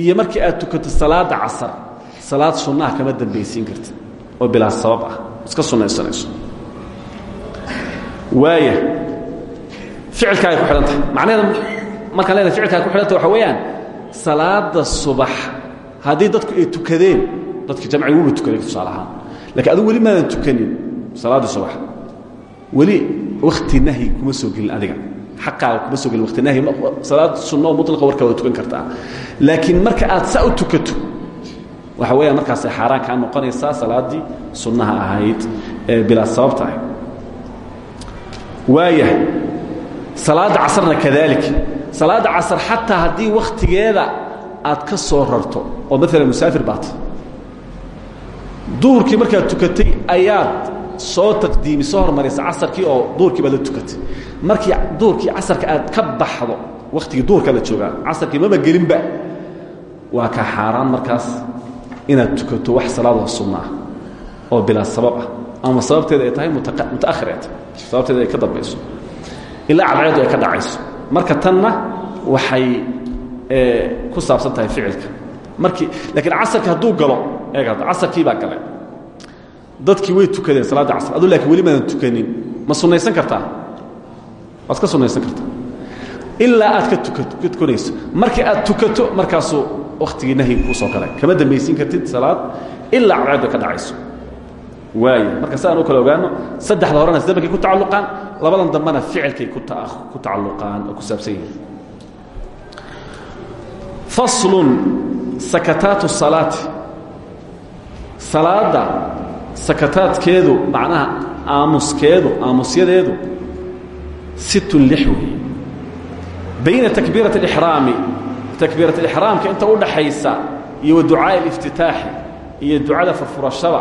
iyo markii aad tukato salaada casar salaad sunnaha kama dambaysiin karti oo bilaa sabab ah. Iska sunaysanayso. Waaya ficilkaay ku xidhan tahay macnaheeda markaan leedahay ficilkaay ku xidhan tahay waxa weeyaan salaada subax haddii dadku ay tukadeen dadka jamci wuba tukaday tusaale ahaan lakiin adigu weli maadan tukanin salaaddii subax. Weli wakti nahyi kuma soo gelin adiga. Xaqaaga kuma soo gelin wakti nahyi salaad sunno mutlaqa warkaa wada tukan kartaa laakiin marka aad saa u tukato waxa weeyaan markaasay xaaraan kaa noqonaysaa salaaddii sunnaha ahayd ee bilaa sababta ahayd waayahay salaadda casarna kadalik. Salaadda casar xataa haddii wakhtigeeda aad ka soo rarto oo maalan musaafir baata duhurkii markaad tukatay ayaad soo taqdiimi soo hormaraysa casarkii oo duhurkii baad la tukatay. Markii duhurkii casarka aad ka baxdo wakhtigii duhurka la joogaa casarkii maba gelinba waa ka xaaraan markaas inaad tukato wax salaadoo sunna ah oo bilaa sabab ah. Ama sababteeda ay tahay mutaakhir ay tahay sababteeda ay ka dambayso ilaa cadceedu ay ka dhacayso. Marka tanna waxay ku saabsan tahay ficilka. Markii laakiin casarki hadduu galo eeg hadda casarkii baa gale dadkii way tukadeen salaadda casr aduu laakiin weli maadan tukanin ma sunnaysan kartaa? Waad ka sunnaysan kartaa. Ilaa aad ka tukanayso. Markii aad tukato markaasuu wakhtigii nahyiga kuu soo galay. Kama dambaysiin kartid salaad ilaa cadceedu ka dhacayso waaya marka si aan u kala ogaano saddexda horena zabankay ku tacalluqaan? Labadan dambena ficilkay ku tacalluqaan oo ku saabsan yihiin. Faslun sakataatu salaati. Salaadda sakataadkeedu macnaha aamuskeedu aamusyadeedu sittun lix weeye bayna takbiirat alixraami takbiirat alixraamka inta u dhaxaysa iyo wa ducaa'i aliftitaaxi iyo ducada furfurashada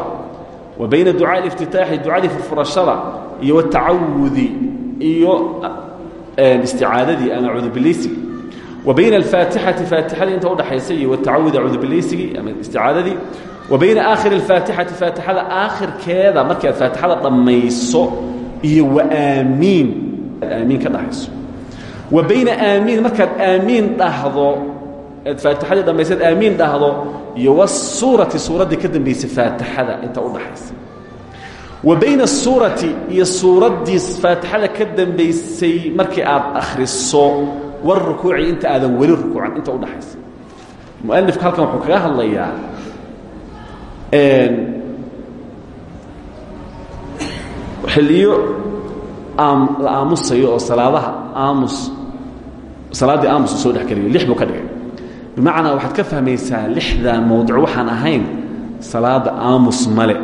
wa bayna ducaa'i aliftitaaxi ducadii furfurashada iyo watacawudi iyo isticaadadii ama cudubilaysigii wa bayna alfaatixati faatixadii inta udhaxaysa iyo watacawudi cudubilaysigii ama isticaadadii. Wa bayna aakhiri alfaatixati faatixada aakhirkeeda markii aad faatixada dhammayso iyo wa aamiin ka dhahayso wa bayna aamiin markaad aamiin dhahdo faatixadii dhammaysaad aamiin dhahdo iyo wasuurati suuraddii ka dambaysay faatixada inta u dhaxaysa. Wa bayna iyo suuraddii faatixada ka dambaysay markii aad akhriso warukuuci inta aadan weli rukuucan inta u dhaxaysa. Mualifku halkan wuxuu kaga hadlayaa xilliyo la aamusayo salaadaha aamus salaaddii aamus soo dhexgeliyo lix buu ka dhigay bimacnaa waxaad ka fahmaysaa lixdaa mawduc waxaan ahayn. Salaadda aamus male.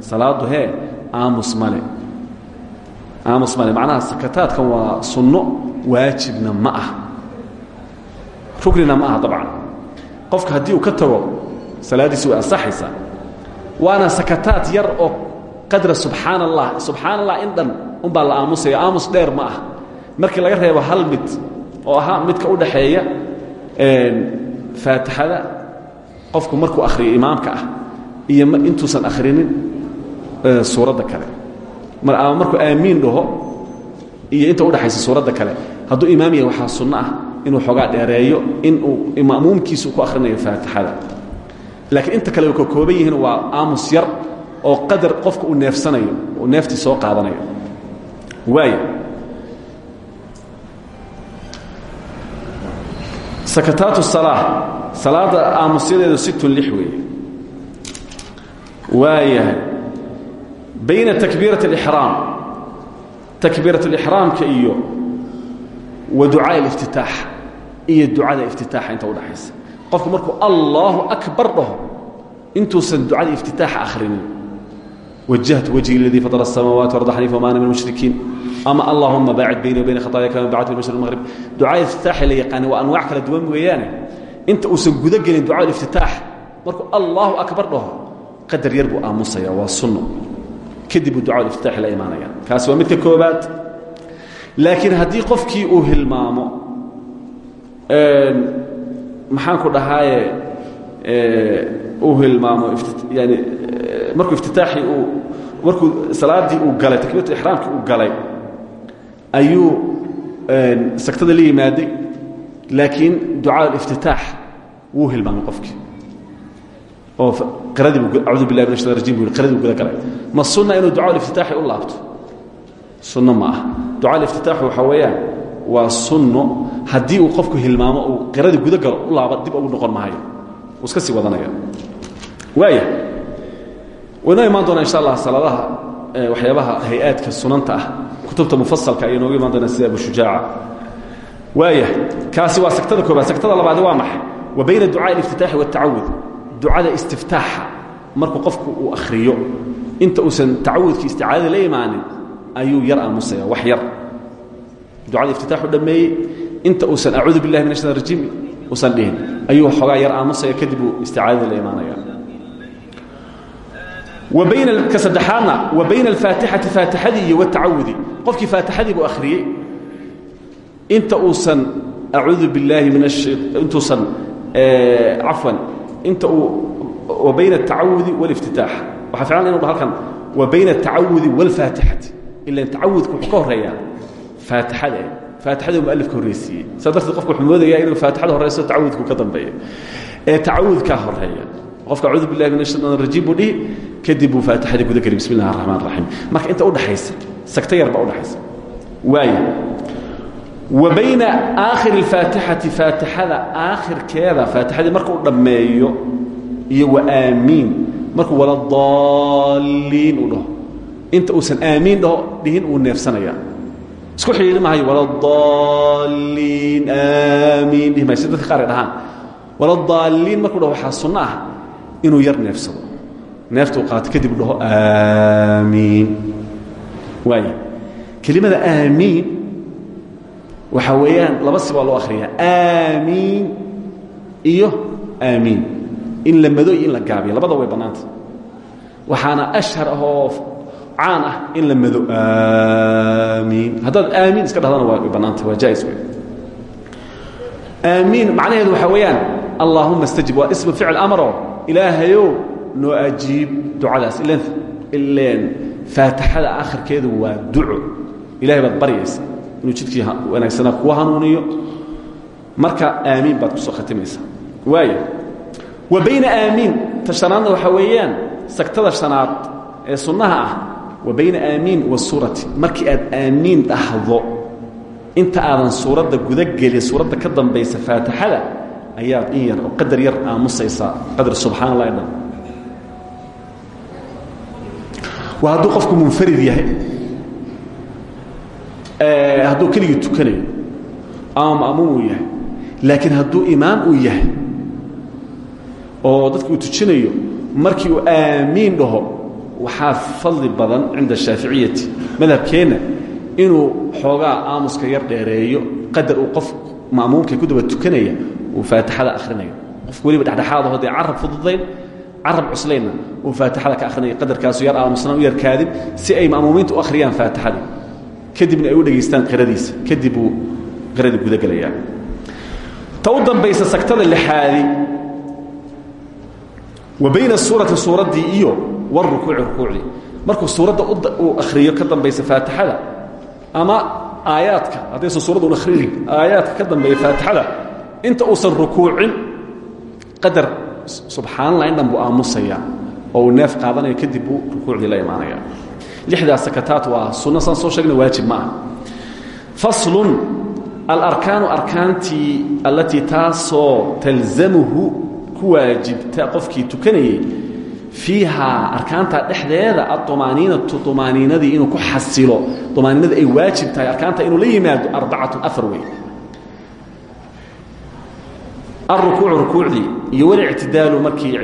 Salaaddu hee aamus male. Aamus male. Macnaha sakataadkan waa sunno waajibna ma ah. Rugnina ma aha dabcan. Qofka haddii uu ka tago salaaddiisi way ansaxaysaa waana sakataad yar oo qadra subxaan allah subxaan allah in dhan unbaa la aamusaya. Aamus dheer ma ah. Markii laga reebo hal mid oo ahaa midka u dhaxeeya faatixada qofku markuu akhriyo imaamka ah iyo intuusan akhrinin suuradda kale. Ama markuu aamiin dhaho iyo inta udhaxaysa suuradda kale hadduu imaam yahay waxaa ah inuu xoogaa dheereeyo inuu ma'muumkiisu ku akhrinayo faatixada. Laakiin inta kale way kooban yihiin waa aamus yar oo qadar qofka uu neefsanayo uu neeftii soo qaadanayo. Waaya sakataatu salaa salaada aamusyadeedu situn lix weeye. Waayahay bayna takbiirati alixraam takbiirat alixraamka iyo wa ducaa'i iyo ducada iftitaaxa inta udhaxaysa qofku markuu allaahu akbar dhaho intuusan ducada iftitaaxa akhrinin. Wajahtu wajhi ladii fatara asamaawaati arda xaniifa ma ana min mushrikiin ama allahuma baacid bayni wa bayna khataaya kama bacadtu mashriq maqrib ducada iftitaaxa la yaqaani waa anwaac kala duwan weeyaane inta uusan guda gelin ducada iftitaax markuu allahu akbar dhaho qadar yar buu aamusaya waa sunno kadib buu iftitaaxi la imaanaya kaasi waa midka koobaad laakiin haddii qofkii uu hilmaamo maxaan ku dhahaaye uu hilmaamo yani markuu iftitaaxii uu markuu salaaddii uu galay takbiiratu ixraamkii uu galay ayuu sagtada la yimaaday laakiin ducaa aliftitaax wuu hilmaamay qofkii. Oo acuudu billahi min ashaitan rajim buu guda galay. Ma sunna inuu ducaa aliftitaaxi u laabto? Sunno ma ah ducaa aliftitaaxu waxaa weeyaan waa sunno haddii uu qofku hilmaamo uu qiradii guda galo u laaba dib ugu noqon maayo. Wuu iska sii wadanaya. Waaya waynoo imaan doonaa insha allah salaadaha waxyaabaha hay-aadka sunanta ah kutubta mufasalka ayay nooga imaan doonaa sida abushujaaca waaya kaasi waa sagtada koobaad sagtada labaadi waa maxay wa bayna ducaaءi اliftitaaxi waالtacawud ducada istiftaaxa markuu qofku uu akhriyo inta uusan tacawudkii isticaadada la imaanin ayuu yar aamusaya wax yar ducada iftitaaxu dhammeeyey inta uusan acuudu biاllahi min ashaitan rajiim uusan dhihin ayuu xoogaa yar aamusaya kadib uu isticaadada la imaanaya bayna ka saddexaadna wa bayna alfaatixati faatixadii iyo watacawudi. Qofkii faatixadii buu akhriyey. Inta uusan acuudu billaahi min intuusan cafwan inta uu wa bayna altacawudi wاliftitaax waxaa fiican inu dha halkan wa bayna altacawudi wاlfaatixati ilan tacawudka wuxuu ka horeeyaa faatixada faatixada mualifka horreysiiyey. Saa darteed qofka wuxuu moodayaa inuu faatixada horeyso tacawudku ka dambeeyo. Ee tacawudkaa horreeya qofka acuudu billahi min ashaytan rajiim buu dhihi kadib buu faatixadii guda geli bismi illahi raxmaan raxiim marka inta udhaxaysa sagto yar baa udhaxaysa waaya wa bayna aakhiri اlfaatixati faatixada aakhirkeeda faatixadii marka u dhammeeyo iyo wa aamiin markuu wala daaliin uu dhaho. Inta uusan aamiin dhaho dhihin uu neefsanaya. Isku xidhiidhi mahayo wala daaliin aamiin dhihi maayo si dadka qaar ay dhahaan. Wala daaliin markuu dhaho waxaa sunno ah inuu yar neefsado. Neeftuu qaato kadib dhaho aamiin. Waay. Kelimada aamiin waxaa weeyaan laba si baa loo akhriyaa. Aamiin iyo aamiin. In la mado iyo in la gaabiyo labada way bannaanta waxaana ashhar ahoo caan ah in la mado aamiin. Haddaad aamiin iska dhahdana way bannaanta waa jaa'is wey aamiin macnaheedu waxaa weeyaan allaahuma اstajib waa ismu ficil amaro ilaahayow noo ajiib ducadaas. Ileen faatixada akhirkeedu waa duco. Ilahay baad baryaysa inuu jidkii wanaagsanaa kuwa hanuuniyo. Marka aamiin baad ku soo khatimaysaa. Waaya wa bayna aamiin ta shanaadna waxaa weeyaan sagtada shanaad ee sunnaha ah wa bayna aamiin wasuurati markii aad aamiin dhahdo inta aadan suuradda gudagelin suuradda ka dambaysa faatixada ayaad in oo qadar yar aamusaysaa qadar subxaan allah dhan qofku munfarid yahay. Hadduu keligii tukanayo ama ma'muum uu yahay. Laakiin hadduu imaam uu yahay oo dadka uu tujinayo markii uu aamiin dhaho waxaa fadli badan cinda shaaficiyati. Madhabkeenna inuu xoogaa aamuska yar dheereeyo qadar uu qof ma'muumka ku daba tukanaya uu faatixada akhrinayo. Qofku weliba dhexdhexaadaho dee carab fududayn carab cuslaynna uu faatixada ka akhrinayo. Qadarkaasu yar aamusnaan u yar kaadin si ay ma'muumiinta u akhriyaan faatixadii. Kadibna ay u dhegaystaan qiradiisa. Kadib uu qiradii gudagelayaa ta u dambaysa sagtada lixaadi. Wa bayna suurati suuraddii iyo warukuuci rukuucdii markuu suuradda uu akhriyo ka dambaysa faatixada ama aayaadka haddaysan suuradda un akhrinin aayaadka ka dambeeya faatixada inta uusan rukuucin qadar subxaan la indhan oo neef qaadanaya kadib buu rukuucdii la imaanaya. Lixdaa sakataat waa sunno soo sheegna waajib ma ah faslun alarkaanu arkaantii allatii taasoo talzamuhu ku waajibta qofkii tukanayey fiihaa dhexdeeda aطumaaniinatu umaaniinadii inuu ku xasilo umaaniinada ay waajib tahay arkaanta inuu la yimaado arbacatun afar alrukuucu rukuucdii iyo walictidaalu markii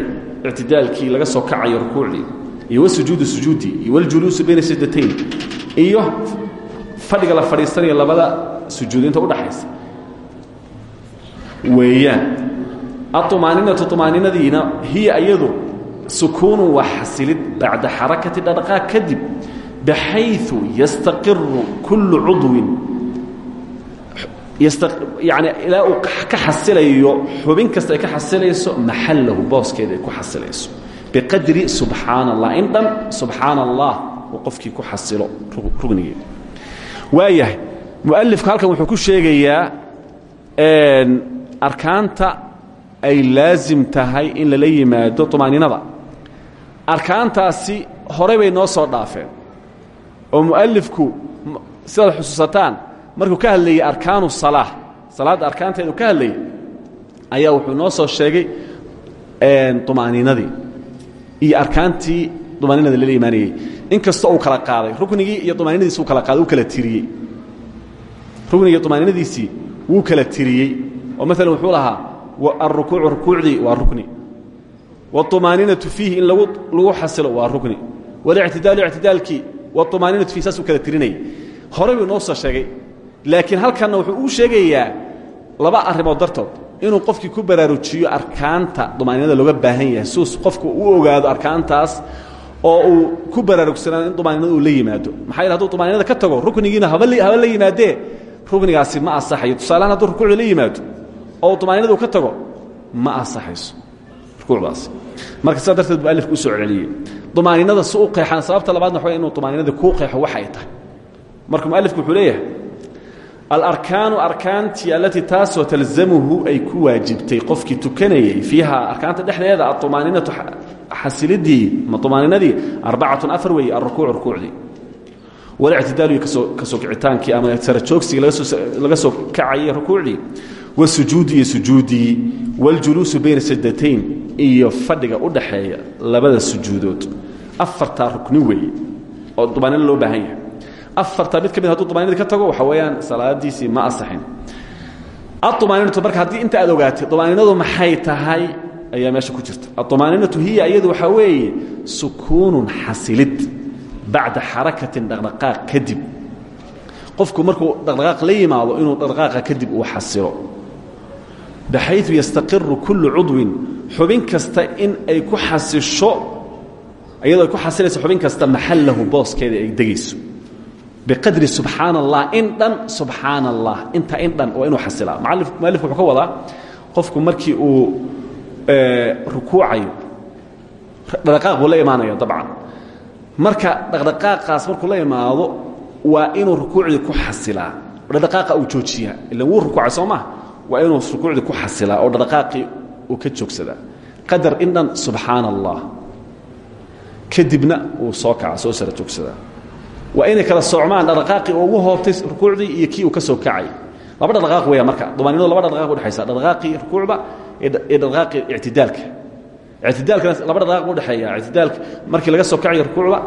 ictidaalkii laga soo kacayo rukuucdii iyo wasujuudu sujuudi iyo waljuluusu bayna sajdatayn iyo fadhiga la fadhiisanayo labada sujuud inta udhaxaysa weeyaan aطumaaninatu طumaaninadiina hiya iyadu sukuunu waa xasilid bacda xarakati dhaqdhaqaaq kadib baxayu yastaqiru kullu cudwin yani ilaa uu ka xasilayo xubin kasta ay ka xasilayso maxallahu booskeeda ku xasilayso. Biqadri subxaana allah in dhan subxaana ku xasilo rugnigeeda. Waayahay mualifku halkan wuxuu ku sheegayaa arkaanta ay laasim tahay in lala yimaado طumaaninada arkaantaasi horey bay noo soo dhaafeen. Oo mualifku sidaad xusuusataan markuu ka hadlayey arkaanu salaa salaadda arkaanteedu ka hadlayey ayaa wuxuu noo soo sheegay طumaaninadii iyo arkaantii طumaaninada lala imaanayey inkastoo uu kala qaaday ruknigii iyo طumaaninadiisi uu kala qaaday uu kala tiriyey ruknigii طumaaninadiisii wuu kala tiriyey oo maalan wuxuu lahaa alrukuucu rukuucdii waa rukni wاطumaaninatu fiihi in lagu xasilo waa rukni waاlictidaalu ictidaalkii wاطumaaninatu fiihi saasuu kala tirinayay horey buu inoo soo sheegay laakiin halkanna wuxuu uu sheegayaa laba arrimood dartood. Inuu qofkii ku baraarujiyo arkaanta dumaaninada looga baahan yahay. Suus qofku u ogaado arkaantaas oo uu ku baraarugsanaado in dumaaninada uu la yimaado. Maxaa yeel haduu ka tago ruknigiina haba la yimaadee ruknigaasi ma asaxayo tusaalahaan hadduu rukuucda la yimaado oo dumaaninada uu ka tago ma asaxayso rukuucdaasi marka sidaa darteed mualifku u soo celceliyey dumaaninada si u qeexaan sababta labaadna waxa inuu dumaaninada kuu qeexo waxa ay tahay. Marka mualifku wuxuu leeyahay alarkaanu arkaantii allatii taasoo talzamuhu ay ku waajibtay qofkii tukanayey fiiha arkaanta dhexdeeda aطumaaninatu xasilidii ma umaaninadii arbacatun afar weeye alrukuuc rukuucdii. Walictidaalu ka soo kicitaankii ama sara joogsigii laga soo kacayay rukuucdii. Wasujuudi iyo sujuudii waاljuluusu bayna sajdatayn iyo fadhiga u dhaxeeya labada sujuudood. Afartaa rukni weeye oo dumaanino loo afarta mid ka mid haduu dumaaninadii ka tago waxa weeyaan salaadiisii ma asaxin aumaaninatu marka haddii inta aad ogaatay dumaaninadu maxay tahay? Ayaa meesha ku jirta. Aumaaninatu hiya iyadu waxaa weeye sukuunun xasilid bacda xarakatin dhaqdhaqaaq kadib. Qofku markuu dhaqdhaqaaq la yimaado inuu dhaqdhaqaaqa kadib uu xasilo. Baxayu yastaqiru kullu cudwin xubin kasta in ay ku xasisho iyadoo ay ku xasilayso xubin kasta maxallahu booskeeda ay degayso biqadri subxaan allah in dhan subxaan allah inta in dhan waa inuu xasilaa mualifku wuxuu ka wadaa markii uu rukuucayo. Dhaqdhaqaaq buu la dabcan. Marka dhaqdhaqaaqaas markuu la imaado waa inuu rukuucdii ku xasilaa. Dhaqdhaqaaqa uu joojiyaa. Ilan wuu rukuucay soo waa inuu rukuucdii ku xasilaa oo dhaqdhaqaaqii uu ka joogsadaa. Qadar in dhan kadibna uu soo kaca sara joogsadaa waa inay kala socmaan dhaqdhaqaaqii ugu hoobtay rukuucdii iyo kii uu ka soo kacay. Laba dhaqdhaqaaq weeya marka dumaaninadu laba dhaqdhaqaq udhexaysa dhaqdhaqaaqii rukuucda iyo dhaqdhaqaaqii ictidaalka. Ictidaalkana laba dhaqdhaqaq udhexeeya ictidaalka markii laga soo kacayo rukuucda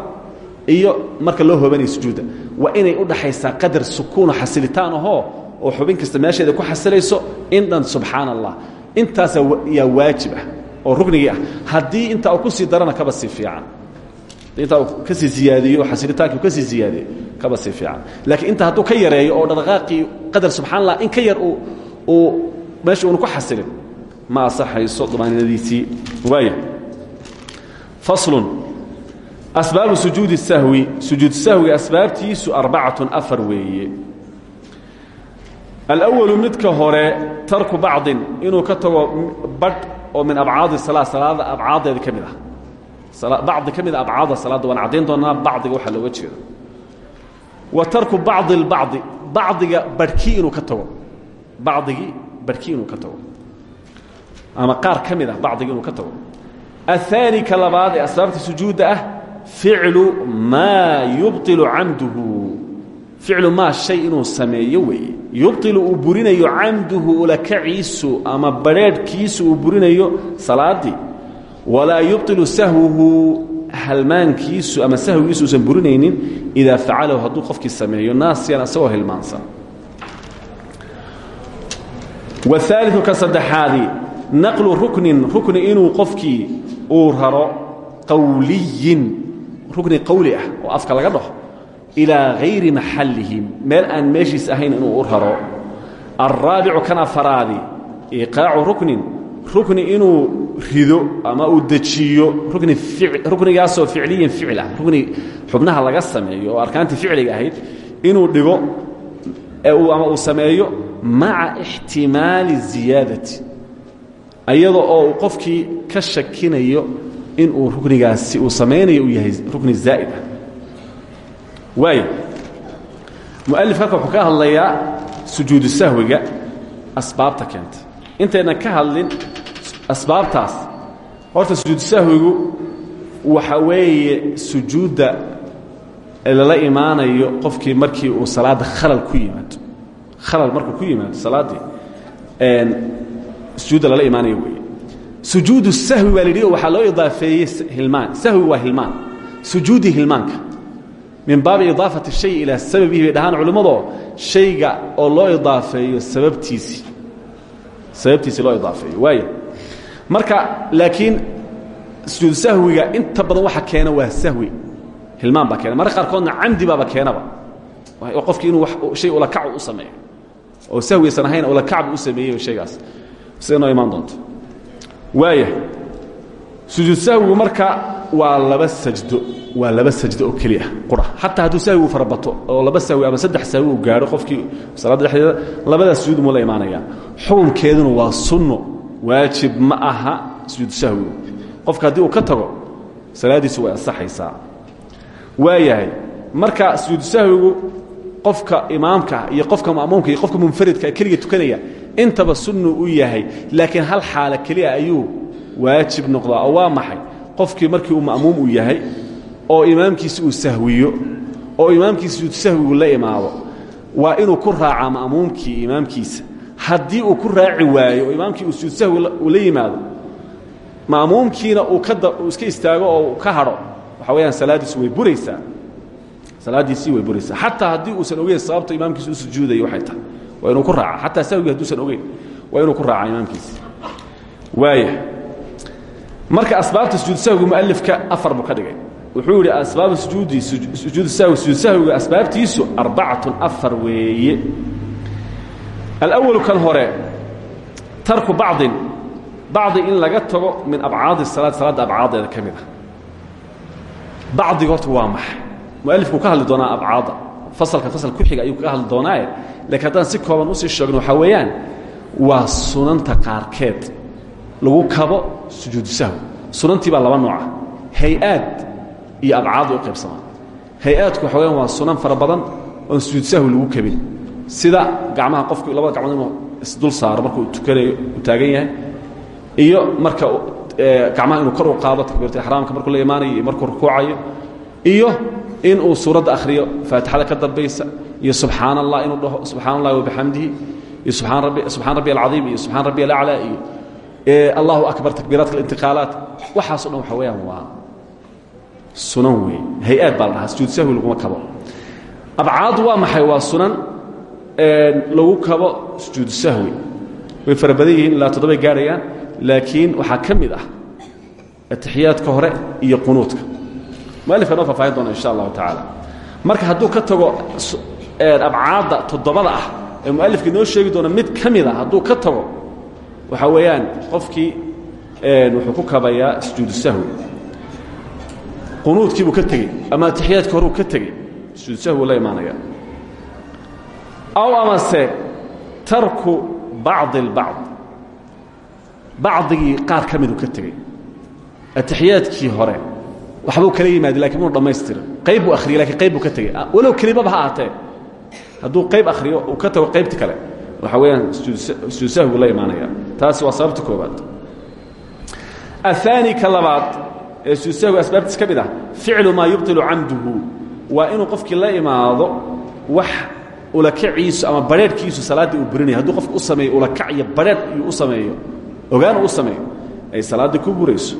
iyo marka loo hoobanayo sujuudda. Waa inay u dhaxaysaa qadar sukuuno xasilitaan ahoo oo xubin kasta meesheeda ku xasilayso in dhan subxaan allah intaasaa yaa waajib ah oo ruknigii ah. Haddii uu ku sii darana kaba sii fiican intaa uu ka sii ziyaadiyo xasilitaankii uu ka sii ziyaadiyo kaba sii fiican. Laakiin inta hadduu ka yareeyo oo dhaqdhaqaaqii qadar subxaan in ka yar uu meesha uunu ku xasilin ma asaxayso dumaaninadiisii waaya faslun asbaabu sujuudi sahwi sujuud sahwiga asbaabtiisu arbacatun afar weeye. Alأwalu midka hore tarku bacdin inuu ka tago badh oo min abcaadi salaa salaada abcaaddeeda ka mid ah bacdi ka mid a abcaadda salaadda waan caddayn doonaa bacdiga waxaa looga jeedo wa tarku bacdi اlbacdi bacdiga barhkii inuu ka tago bacdigii barhkii inuu ka tago ama qaar ka mid ah bacdigii inuu ka tago aلثaani ka labaad ee asbaabta sujuudda ah ficlu maa yubطilu camduhu ficlu maa shay inuu sameeyo weeye yubطilu uu burinayo camduhu ulakaciisu ama badrheedhkiisu uu burinayo salaaddii walaa yubilu sahwuhu halmaankiisu ama sahwigiisu uusan burinaynin idaa facalahu hadduu qofkii sameeyo naasiyan isagoo hilmaansan waaliu ka saddexaadi naqlu ruknin rukni inuu qofkii uu raro qawliyin rukni qawli ah oo afka laga dhaho ilaa hayri maxallihi meel aan meeshiis ahayn inuu u raro. Alraabicu kan afaraadi iqaacu ruknin rukni inuu rido ama uu dejiyo. Rukni ruknigaasoo ficliyan ficil ah. Rukni xubnaha laga sameeyo oo arkaantii ficliga ahayd inuu dhigo ama uu sameeyo maca ixtimaali ziyaadati. Ayada oo uu qofkii ka shakinayo inuu ruknigaasi uu samaynayo uu yahay rukni zaa'id ah. Waay mualifka halka wuxuu ka hadlayaa sahwiga asbaabta keenta intaynan ka hadlin asbaabtaas. Horta sujuudu sahwigu waxa weeye sujuudda lala imaanayo qofkii markii uu salaadda khalal ku yimaado. Khalal markuu ku yimaado salaaddii sujuudda lala imaanayo weeye. Sujuudu sahwi baa la yidhi waxaa loo idaafeeyey hilmaan. Sahwigu waa hilmaan. Sujuudii hilmaanka. Min baabi idaafati shay ilaa sababihi bay dhahaan shayga oo loo idaafeeyo sababtiisii sababtiisii loo idaafeeyo. Waaya marka laakiin sujuudu sahwiga inta badan waxa keena waa sahwi. Hilmaan baa keena. Marka qaarkoodna camdi baaba keenaba qofkii inuu shay ulakacu u sameeyo. Oo sahwiysan ahayn ulakacbu u sameeyey shaygaas. Sida noo imaan doonto? Waaya sujuud sahwigu marka waa laba sajdo. Waa laba sajdo oo keliya qura. Xataa hadduu sahwigu farabato oo laba sahwi ama saddex sahwi uu gaadho qofkii salaadda dhexdeeda labadaas sujuud muu la imaanaya. Xukunkeeduna waa sunno waajib ma aha sujuud sahwigu qofka haddii uu ka tago salaaddiisu way ansaxaysaa. Waayahay marka sujuud sahwigu qofka imaamka iyo qofka ma'muumka iyo qofka munfaridka keliga tukanaya intaba sunnu u yahay laakiin hal xaalo keliya ayuu waajib noqdaa oo waa maxay? Qofkii markii uu ma'muum uu yahay oo imaamkiisi uu sahwiyo oo imaamkiisa sujuud sahwigu la imaado waa inuu ku raacaa ma'muumkii imaamkiisa haddii uu ku raaci waayo imaamkii uu sujuud sahwi yimaado ma'muumkiina uu iska istaago oo ka hadho waxa weyaan salaaddiisu way buraysaa. Salaaddiisii way buraysaa. Xataa haddii uusan ogeyn sababta imaamkiisa u sujuudayo waxay tahay waa inuu ku raaca xataa sahwigi hadduusan ogeyn waa inuu ku raaca imaamkiisa. Waaya marka asbaabta sujuud sahwiga afar buu ka dhigay. Wuxuu yidhi asbaaba sujuudi sujuud sahwi asbaabtiisu arbacatun afar weeye alawalu kan hore tarku bacdin bacdi in laga tago min abcaadi salaad salaadda abcaadeeda ka mid ah bacdiga horta waa maxay mualifku ka hadli doonaa abcaadda fasalka fasal ku xiga ayuu kaga hadli doonaaye lakiin haddaan si kooban u sii sheegno waxaa weeyaan waa sunanta qaarkeed lagu kabo sujuudu sahwi sunantii baa laba nooca hay'aad iyo abcaad u qaybsamaan hay'aadku waxa weyaan waa sunan fara badan oon sujuud sahwi lagu kabin sida gacmaha qofku labada gacmood inuu isdul saaro markuu tukanayo u taagan yahay iyo marka gacmaha inuu kor u qaado takbiirta ixraamka markuu la imaanayo iyo markuu rukuucayo iyo inuu suuradda akhriyo faatixada ka dambaysa iyo subxaan allah inuu dhaho subxaan allahi wabixamdihi iyo subaan rabbi subxaan rabbi alcaiim iyo subxaan rabbi alaclaa iyo allahu akbar takbiiraadka alintiqaalaat. Waxaaso dhan waxa weeyaan waa sunan weeye hay'aad baa la dhahaa sujuud sahwi laguma kabo. Abcaadu waa maxay? Waa sunan lagu kabo sujuudu sahwi. Way fara badan yihiin ilaa toddobay gaarhayaan laakiin waxaa ka mid ah atixiyaadka hore iyo qunuudka. Mualifka noo faahfaahin doona insha allahu tacaala. Marka hadduu ka tago abcaadda toddobada ah ee mualifka inoo sheegi doona mid ka mida hadduu ka tago waxaa weeyaan qofkii wuxuu ku kabayaa sujuudu sahwi. Qunuudkiibuu ka tegey ama atixiyaadka horeu ka tegey sujuudu sahwi la imaanaya aw amase tarku bacdi اlbacd bacdigii qaar ka miduu ka tegey atixiyaadkii hore waxbuu kala yimaada lakin munu dhammaystirin qayb buu akhriyey lakiin qayb buu ka tegey walow kelimaba ha ahatee hadduu qayb akhriyo uu ka tago qaybti kale waxa weeyaan sujuud sahwigu la imaanaya taasi waa sababta koobaad aلثaani ka labaad ee sujuud sahwi asbaabtiis ka mid ah ficlu maa yubطilu camduhu waa inuu qofkii la imaado wax ulakaciisu ama barheerhkiisu salaaddii uu burinaya. Hadduu qofka u sameeyo ulakac iyo barheer iyuu u sameeyo ogaan uu u sameeyo ay salaaddii ku burayso.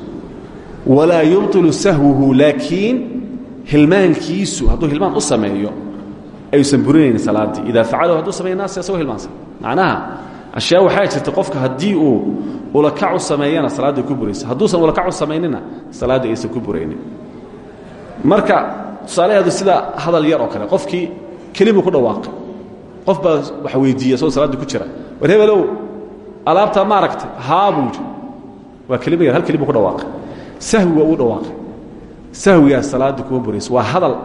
Walaa yubطilu sahwuhu laakiin hilmaankiisu hadduu hilmaan u sameeyo ayuusan burinaynin salaaddii idaa facalahu hadduu sameeya naas isagoo hilmaansan macnaha ashyaa waxaa jirta qofka haddii uu ulakac u sameeyana salaaddii ku buraysa. Hadduusan ulakac u samaynina salaaddii aysan ku buraynin. Marka tusaalaheedu sida hadal yar oo kale qofkii kelimuu ku dhawaaqay qof baa wax weydiiya soo salaaddii ku jira. War hebelow alaabtaa ma aragtay haa buu waa kelima yar hal kelimuu ku dhawaaqay. Sahwi waa uu dhawaaqay. Sahwigaas salaadda kuma burayso waa hadal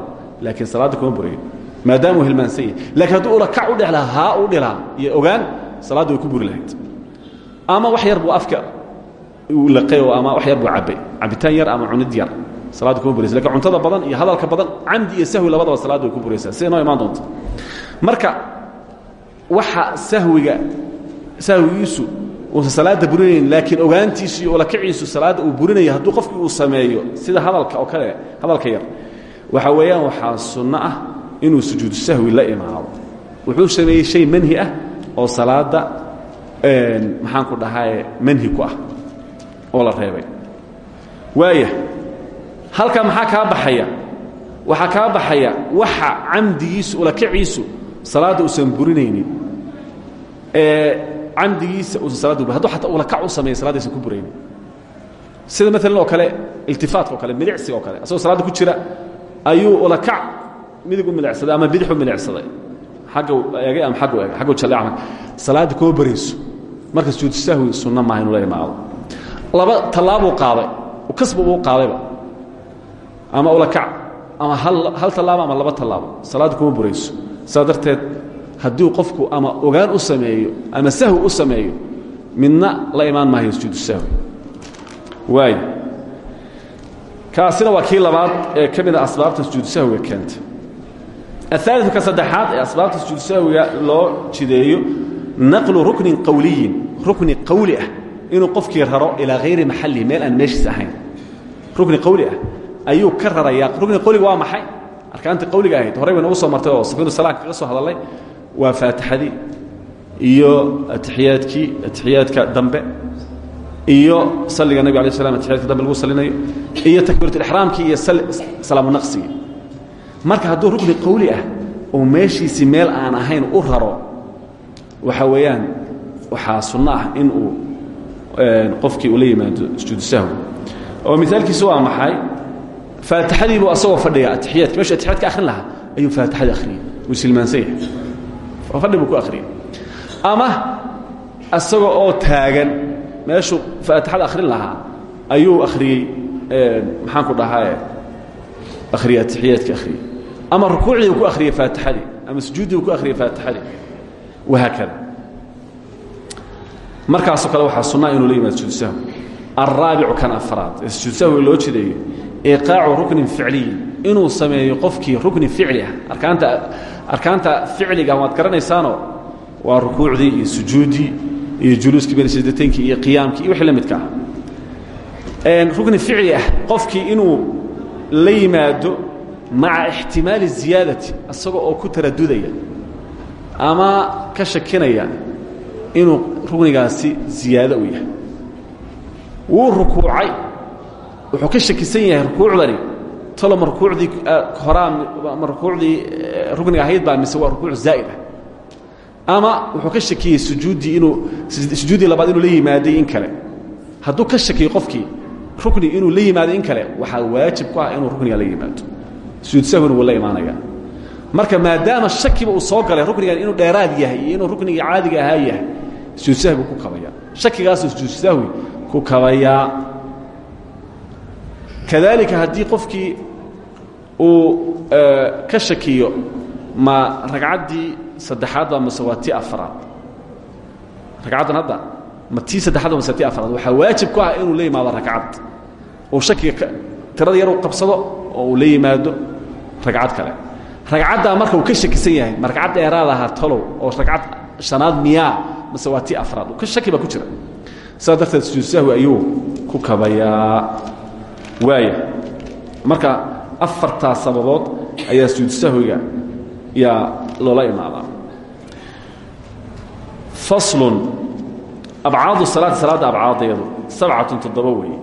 laakiin salaadda kuma burayo maadaama uu hilmaansan yahay lakiin hadduu ula kac u dheh lahaa haa u dhilaa iyo ogaan salaadda way ku buri lahayd. Ama wax yar buu afka uu laqayo ama wax yar buu cabbay. Cabitaan yar ama cunid yar salaadda kuma buraysa. Lakin cuntada badan iyo hadalka badan camdi iyo sahwi labadaba salaadda way ku buraysaa. Siday noo imaan doonta marka waxa sahwiga sahwigiisu uusan salaadda burinayn laakiin ogaantiisu iyo ulakaciisu salaadda uu burinaya hadduu qofkii uu sameeyo sida hadalka oo kale hadalka yar waxa weeyaan waxaa sunno ah inuu sujuudu sahwi la imaado. Wuxuu sameeyey shay manhi ah oo salaadda maxaan ku dhahaye manhi ku ah oo la reebay. Waaya halkaa maxaa kaa baxaya? Waxaa kaa baxaya waxa camdigiisu ulakaciisu salaadda uusan burinaynin camdigiisa uusan salaadda bur haduu ataa ulakac u sameeya saladdaysan ku buraynin. Sida maalan oo kale iltifaatka o kale milicsiga o kale asagoo salaadda ku jira ayuu ulakac midig u milicsaday ama bidix u milicsaday agga eegay ama aggu eegay aggu jaleecma salaadda kuma barayso marka sujuud sahwi sunno maaha inuu la imaado laba tallaabuu qaaday kasba uu qaadayba. Ama ulakac ama hal tallaabo ama laba tallaabo salaadda kuma burayso saa darteed hadduu qofku ama ogaan u sameeyo ama sahwi u sameeyo midna la imaan maayo sujuudu sahwi. Waay kaasina waa labaad ee ka mid a asbaabta sujuudu sahwiga keenta ka saddexaad ee asbaabta sujuudu sahwiga loo jideeyo naqlu ruknin qawliyin rukni qawli ah inuu qofkii raro ilaa hayri maxalihi meel aan meeshiis ahayn. Qawli ah ayuu ka rarayaa. Rukni waa maxay? Arkaantii qawliga ahayd horey bayna ugu soo martay oo safiinu salaam kaga soo hadalnay waa faatixadii iyo atixiyaadkii atixiyaadka dambe iyo salliga nabig alay slam atixiyadka dambe lagu salinayo iyo takbiirat ixraamkii iyo salaamu naqsigii. Marka hadduu rukni qawli ah oo meeshiisii meel aan ahayn u raro waxa weeyaan waxaa sunno ah in uu qofkii ula yimaado sujuudu sahwi. Oo miaalkiisu waa maxay faatixadiibuu asagoo fadhiga atixiyaadka meshu atixiyaadka akhrin lahaa ayuu faatixada akhriyey wuu silmaansan yahay fadhi buu ku akhriyey ama asagoo oo taagan meeshuu faatixada akhrin lahaa ayuu akhriyey maxaan ku dhahaa akhriyey atixiyaadka akhriyey ama rukuucdii uu ku akhriyey faatixadii ama sujuuddii uu ku akhriyey faatixadii wahaakada markaasoo kale waxaa sunnaa inuu la yimaado sujuud sahwi alraabicu kan afraad ee sujuud sahwi loo jideeyo iqaacu ruknin ficliyin inuu sameeyo qofkii rukni ficli ah. Arkaanta arkaanta ficliga waad garanaysaanoo waa rukuucdii iyo sujuuddii iyo juluuskii bayna sajdataynkii iyo qiyaamkii iyo wixii la midka ah. Rukni ficli ah qofkii inuu la yimaado maca ixtimaali ziyaadati oo ku taradudaya ama ka shakinaya inuu ruknigaasi ziyaado u yahay. Wuu rukuucay wuxuu ka shakisan yahay rukuucdani. Talo ma rukuucdii horaa ma rukuucdii rukniga ahayd baa mise waa rukuuc zaa'id ah. Ama wuxuu ka shakiyey sujuuddii inuu sujuuddii labaad inuu la yimaaday in kale. Hadduu ka shakiyo qofkii rukni inuu la yimaado in kale waxaa waajib ku ah inuu rukniga la yimaado. Sujuud sahwina wuu la imaanaya. Marka maadaama shakiba uu soo galay ruknigan inuu dheeraad yahay iyo inuu ruknigii caadiga ahaa yahay sujuud sahwi ku kabaya shakigaasuu sujuud sahwi ku kabayaa kadalika haddii qofkii uu ka shakiyo ma ragcaddii saddexaad baa mase waa tii afaraad. Ragcaddan hadda ma tii saddexaad ba mase tii afaraad. Waxaa waajib ku ah inuu la yimaado ragcad. Uu shakiga tirada yar uu qabsado oo uu la yimaado ragcad kale. Ragcaddaa marka uu ka shakisan yahay ma ragcad dheeraad ahaa talow oo ragcad shanaad miyaa mase waa tii afraad ka shaki baa ku jira. Sidaas darteed sujuud sahwi ayuu ku kabayaa waaya marka afartaa sababood ayaa sujuud sahwiga yaa loola imaadaa faslun abcaadu salaati salaadda abcaadeedu sabcatun toddoba weeye.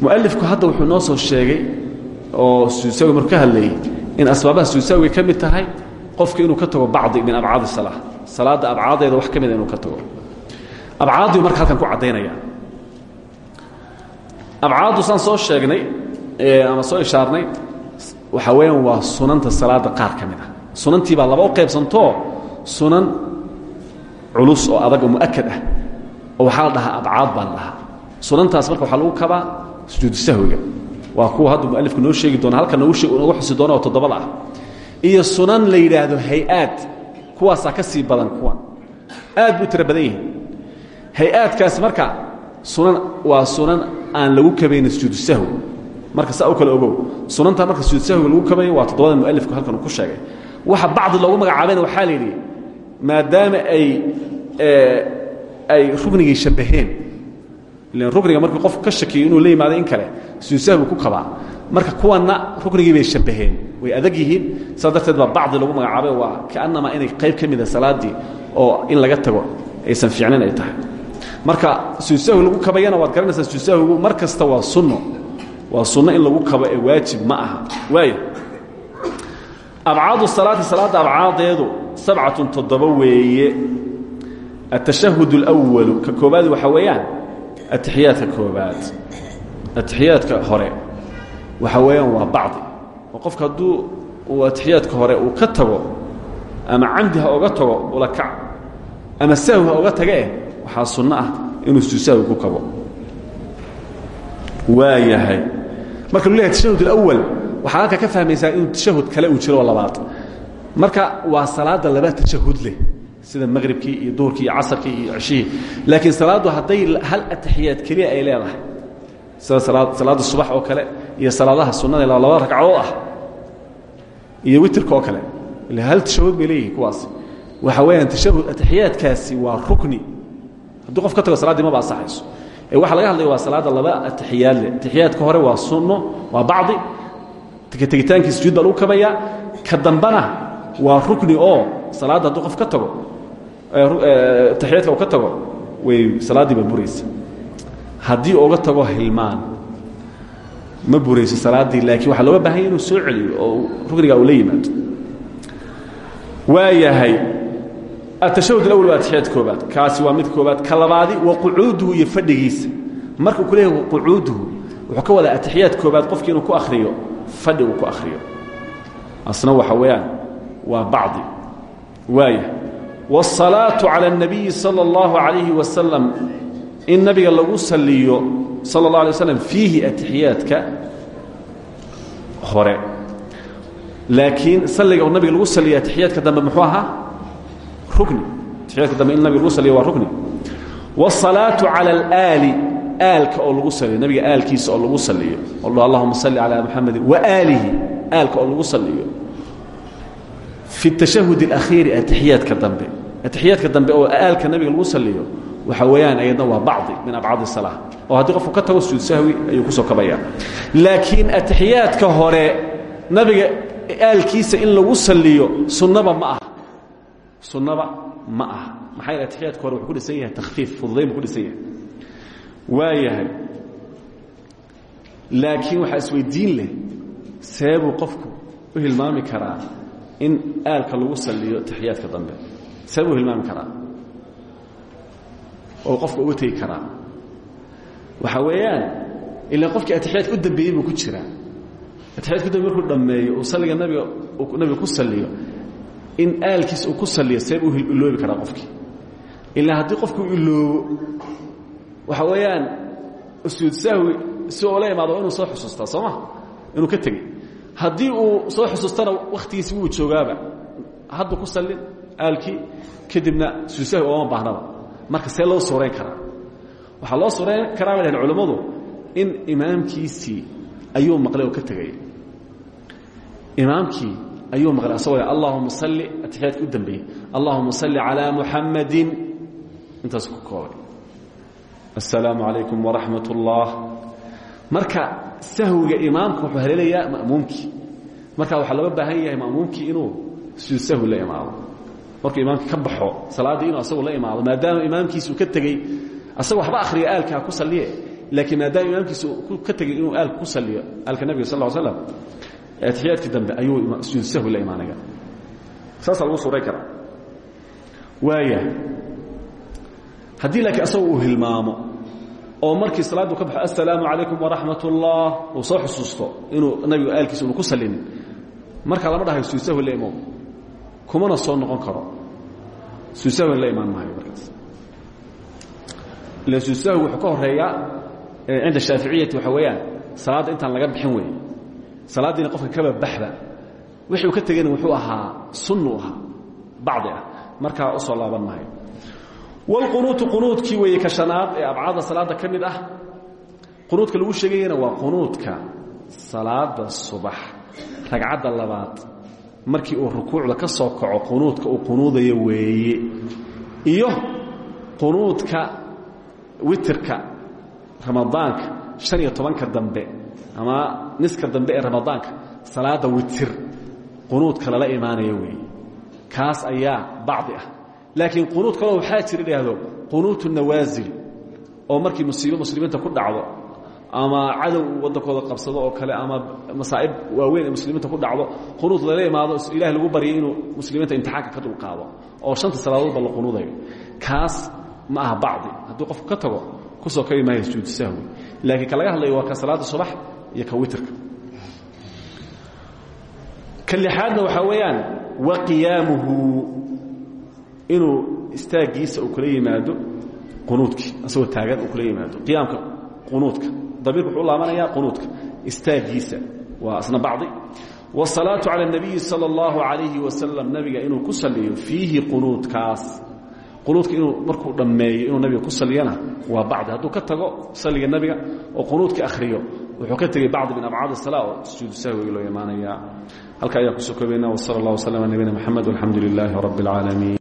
Mualifku hadda wuxuu noo soo sheegay oo sujuud sahwi markuu ka hadlayey in asbaabaha sujuud sahwiga ka mid tahay qofka inuu ka tago bacdi min abcaadi salaa salaadda abcaadeeda wax ka mida inuu ka tago. Abcaaddiu marka halkan ku caddaynaya abcaaddu saan soo sheegnay ama soo ishaarnay waxaa weeyaan waa sunanta salaada qaar ka mid ah. Sunantii baa laba u qaybsantoo sunan culus oo adag oo mu'akad ah oo waxaa la dhahaa abcaad baa la dhahaa. Sunantaas marka waxaa lagu kabaa sujuudu sahwiga. Waa kuwa haddu mualifku noo sheegi doona halka noogu xusi doona oo toddobada ah. Iyo sunan la yidhaahdo hay'aad kuwaasaa ka sii badan kuwan. Aad buu tiro badan yihiin hay'aadkaas marka sunan waa sunan aan lagu kabaynin sujuudu sahwi marka saa u kale ogow sunanta marka sujuud sahwiga lagu kabayo waa toddobada mualifku halkan ku sheegay. Waxa bacdi loogu magacaabayna waxaa la yidhi maadaama ay ay ruknigii shabbaheen ilan rukniga markii qofku ka shakiyo inuu la yimaado in kale sujuud sahwi ku kabaa. Marka kuwanna ruknigii bay shabbaheen way adag yihiin. Saas darteed baa bacdi lagu magacaabay waa kaannamaa inay qayb ka mida salaaddii oo in laga tago aysan fiicnayn ay tahay marka sujuud sahwi lagu kabayana waad garanaysaa sujuud sahwigu mar waa sunno. Waa sunno in lagu kabo ee waajib ma aha. Waayo. Abcaadu salaati salaadda abcaadeedu sabcatun toddoba weeye. Atashahud اlأwalu ka koobaad waxaa weeyaan? Atixiyaadka koobaad. Atixiyaadka hore waxa weeyaan waa bacdi. Oo qofka hadduu uu atixiyaadka hore uu ka tago ama camdi oga tago ula kac ama sahwi ha oga tagee waxaa sunno ah inuu susahwi ku kabo. Waa yahay. Marka lu leeyahay tashahud اlأwal waxaad halka ka fahmaysaa inuu tashahud kale uu jiro oo labaad. Marka waa salaada laba tashahud leh sida maqribkii iyo duhurkii iyo casarkii iyo ceshihii laakiin salaaddu hadday hal ataxiyaad keliya ay leedahay. Sida salaadda subax oo kale iyo salaadaha sunnada laba ragcadood ah iyo witirka oo kale. Hal tashahud bay leeyihiin kuwaas waxa weeyaan tashahud ataxiyaadkaasi waa rukni hadduu qof ka tago saladdii maba asaxayso ee waxa laga hadlaya waa salaadda laba ataxiyaad leh ataxiyaadka hore waa sunno waa bacdi. Tegitaankii sujuud baa lagu kabayaa. Ka dambana waa rukni oo salaadda hadduu qof ka tago taxiyaadka uu ka tago way salaaddii ba buraysa. Haddii uga tago hilmaan ma burayso salaaddii laakiin waxaa looga baahanya inuu soo celiyo oo rukniga uu la yimaado. Waa yahay atashahud alawal waa atixiyaad koobaad kaasi waa mid koobaad ka labaadi wa qucuuduhu iyo fadhigiisa markuu ku leeyahay qucuuduhu wuxuu ka wadaa atixiyaad koobaad qofkii inuu ku akhriyo fadhi uu ku akhriyo asna waxa weeyaan waa bacdi waaya wالsalaaةu calى الnabiyi salى اllahu عalayhi wasalam in nabiga lagu saliyo sala اlه alay waslam fiihi atixiyaadka hore laakiin salliga oo nabiga lagu saliyo atixiyaadka dambe muxuu ahaa rukni atixiyaadka dambe in nabiga lagu saliyo waa rukni wالsalaaةu calى اlaali aalka oo lagu saliyo nabiga aalkiisa oo lagu saliyo allahuma salli calى muxamedi waaalihi aalka oo lagu saliyo fi التashahud الأkhiiri atixiyaadka dambe atixiyaadka dambe oo aalka nabiga lagu saliyo waxa weeyaan ayadna waa bacdi min abcaad الsalaa oo haddii qofku ka tago sujuud sahwi ayuu kusoo kabaya laakiin atixiyaadka hore nabiga aalkiisa in lagu saliyo sunnaba ma aha sunnaba ma aha. Maxaa yeel atixiyaadka hore wuxuu ku dhisan yahay takhfiif fududayn buu ku dhisan yahay. Waa yahay laakiin waxaa isweydiin leh seebuu qofku u hilmaami karaa in aalka lagu saliyo taxiyaadka dambe. See buu hilmaami karaa. Oo qofka uga tegi karaa. Waxa weeyaan ilaa qofkii atixiyaadka u dambeeyey buu ku jiraa. Atixiyaadka u dambe markuu dhammeeyo uu salliga nabiga nabiga ku saliyo in aalkiisa uu ku saliyo see buu iloobi karaa qofkii. Ilaa haddii qofku iloobo waxa weeyaan sujuud sahwi si oo la imaado inuu soo xusuustaa soo ma? Inuu ka tegey. Haddii uu soo xusuustana wakhtigiisi wuu joogaaba haddu ku sallin aalkii kadibna sujuud sahwi ooma baahnaba marka see loo suurayn karaa. Waxaa loo suurayn karaa bay dhahen culammadu in imaamkiisii ayuu maqlay oo ka tegaya imaamkii ayuu maqlay asagoo allahuma salli atixiyaadka u dambeeyey allahuma salli calaa muxammadin intaas ku koobay. Assalaamu calaykum waraxmat ullah marka sahwiga imaamka wuxuu haleelayaa ma'muumkii. Marka waxaa looga baahan yahay ma'muumkii inuu sujuud sahwi la imaado. Markuu imaamkii ka baxo salaaddii inuu asagu la imaado maadaama imaamkiisu ka tegey asaga waxba akhriya aalkaa ku saliye laakiin maadaama imaamkiisu ka tegey inuu aalka ku saliyo aalka nabiga sal ll slam atixiyaadkii dambe ayuu sujuud sahwi la imaanaya saasaa lagu suuray karaa waaya haddii laakiin asagu uu hilmaamo oo markii salaaddu ka baxo assalaamu calaykum waraxmat ullah uu soo xusuusto inuu nabigu aalkiisa unu ku sallinin markaa lama dhahayo suusahu la imow kumana soo noqon karo. Suusahu la imaan maayo markaas. Ila suusahu wuxuu ka horeeyaa cinda shaaficiyati waxa weeyaan salaadda intaan laga bixin weeye salaaddiina qofka kaba baxda wixii uu ka tegayna wuxuu ahaa sunnu ahaa bacdi ah. Markaa u soo laaban maayo. Wlqunuutu qunuudkii ka shanaad ee abcaadda salaadda ka ah qunuudka lagu sheegayana waa qunuudka salaada subax ragcadda labaad. Markii uu rukuucda ka soo kaco qunuudka uu qunuudayo weeye. Iyo qunuudka witirka ramadaanka شhan iyo dambe ama niska dambe ee ramadaanka salaada witir qunuudka lala imaanaya weeye kaas ayaa bacdi ah. Laakiin qunuud kaloo waxaa jira idhaahdo qunuutu nawaasil oo markii musiibo muslimiinta ku dhacdo ama cadow waddankooda qabsado oo kale ama masaa'ib waaweyn ee muslimiinta ku dhacdo qunuud lala imaado ilaah lagu baryay inuu muslimiinta imtixaanka ka dulqaado oo shanta salaadoodba la qunuudayo. Kaas ma aha bacdi. Hadduu qofku ka tago ku soo kabi maayo sujuud sahwi laakiin ka laga hadlayo waa ka salaada subax iyo ka witrka ka lixaadna waxaa weeyaan wa qiyaamuhu inuu istaagiisa uu kula yimaado qunuudkii asagoo taagan uu kula yimaado qiyaamka qunuudka damiirku wuxuu u laabanayaa qunuudka istaagiisa waa asna bacdi wالsalaaةu calى الnabiyi salى اllahu عalayhi wasalam nabiga inuu ku saliyo fiihi qunuudkaas qunuudka inuu markuu dhammeeyo inuu nabiga ku saliyana waa bacdi hadduu ka tago saliga nabiga oo qunuudka akhriyo wuxuu ka tegey bacdi min abcaad الsalaa oo sujuudu sahwi loo imaanaya halka ayaa kusoo koobayna wsal اllah wslm ala nabiyina mxamed walxamdu lilaahi rab اlcaalamiin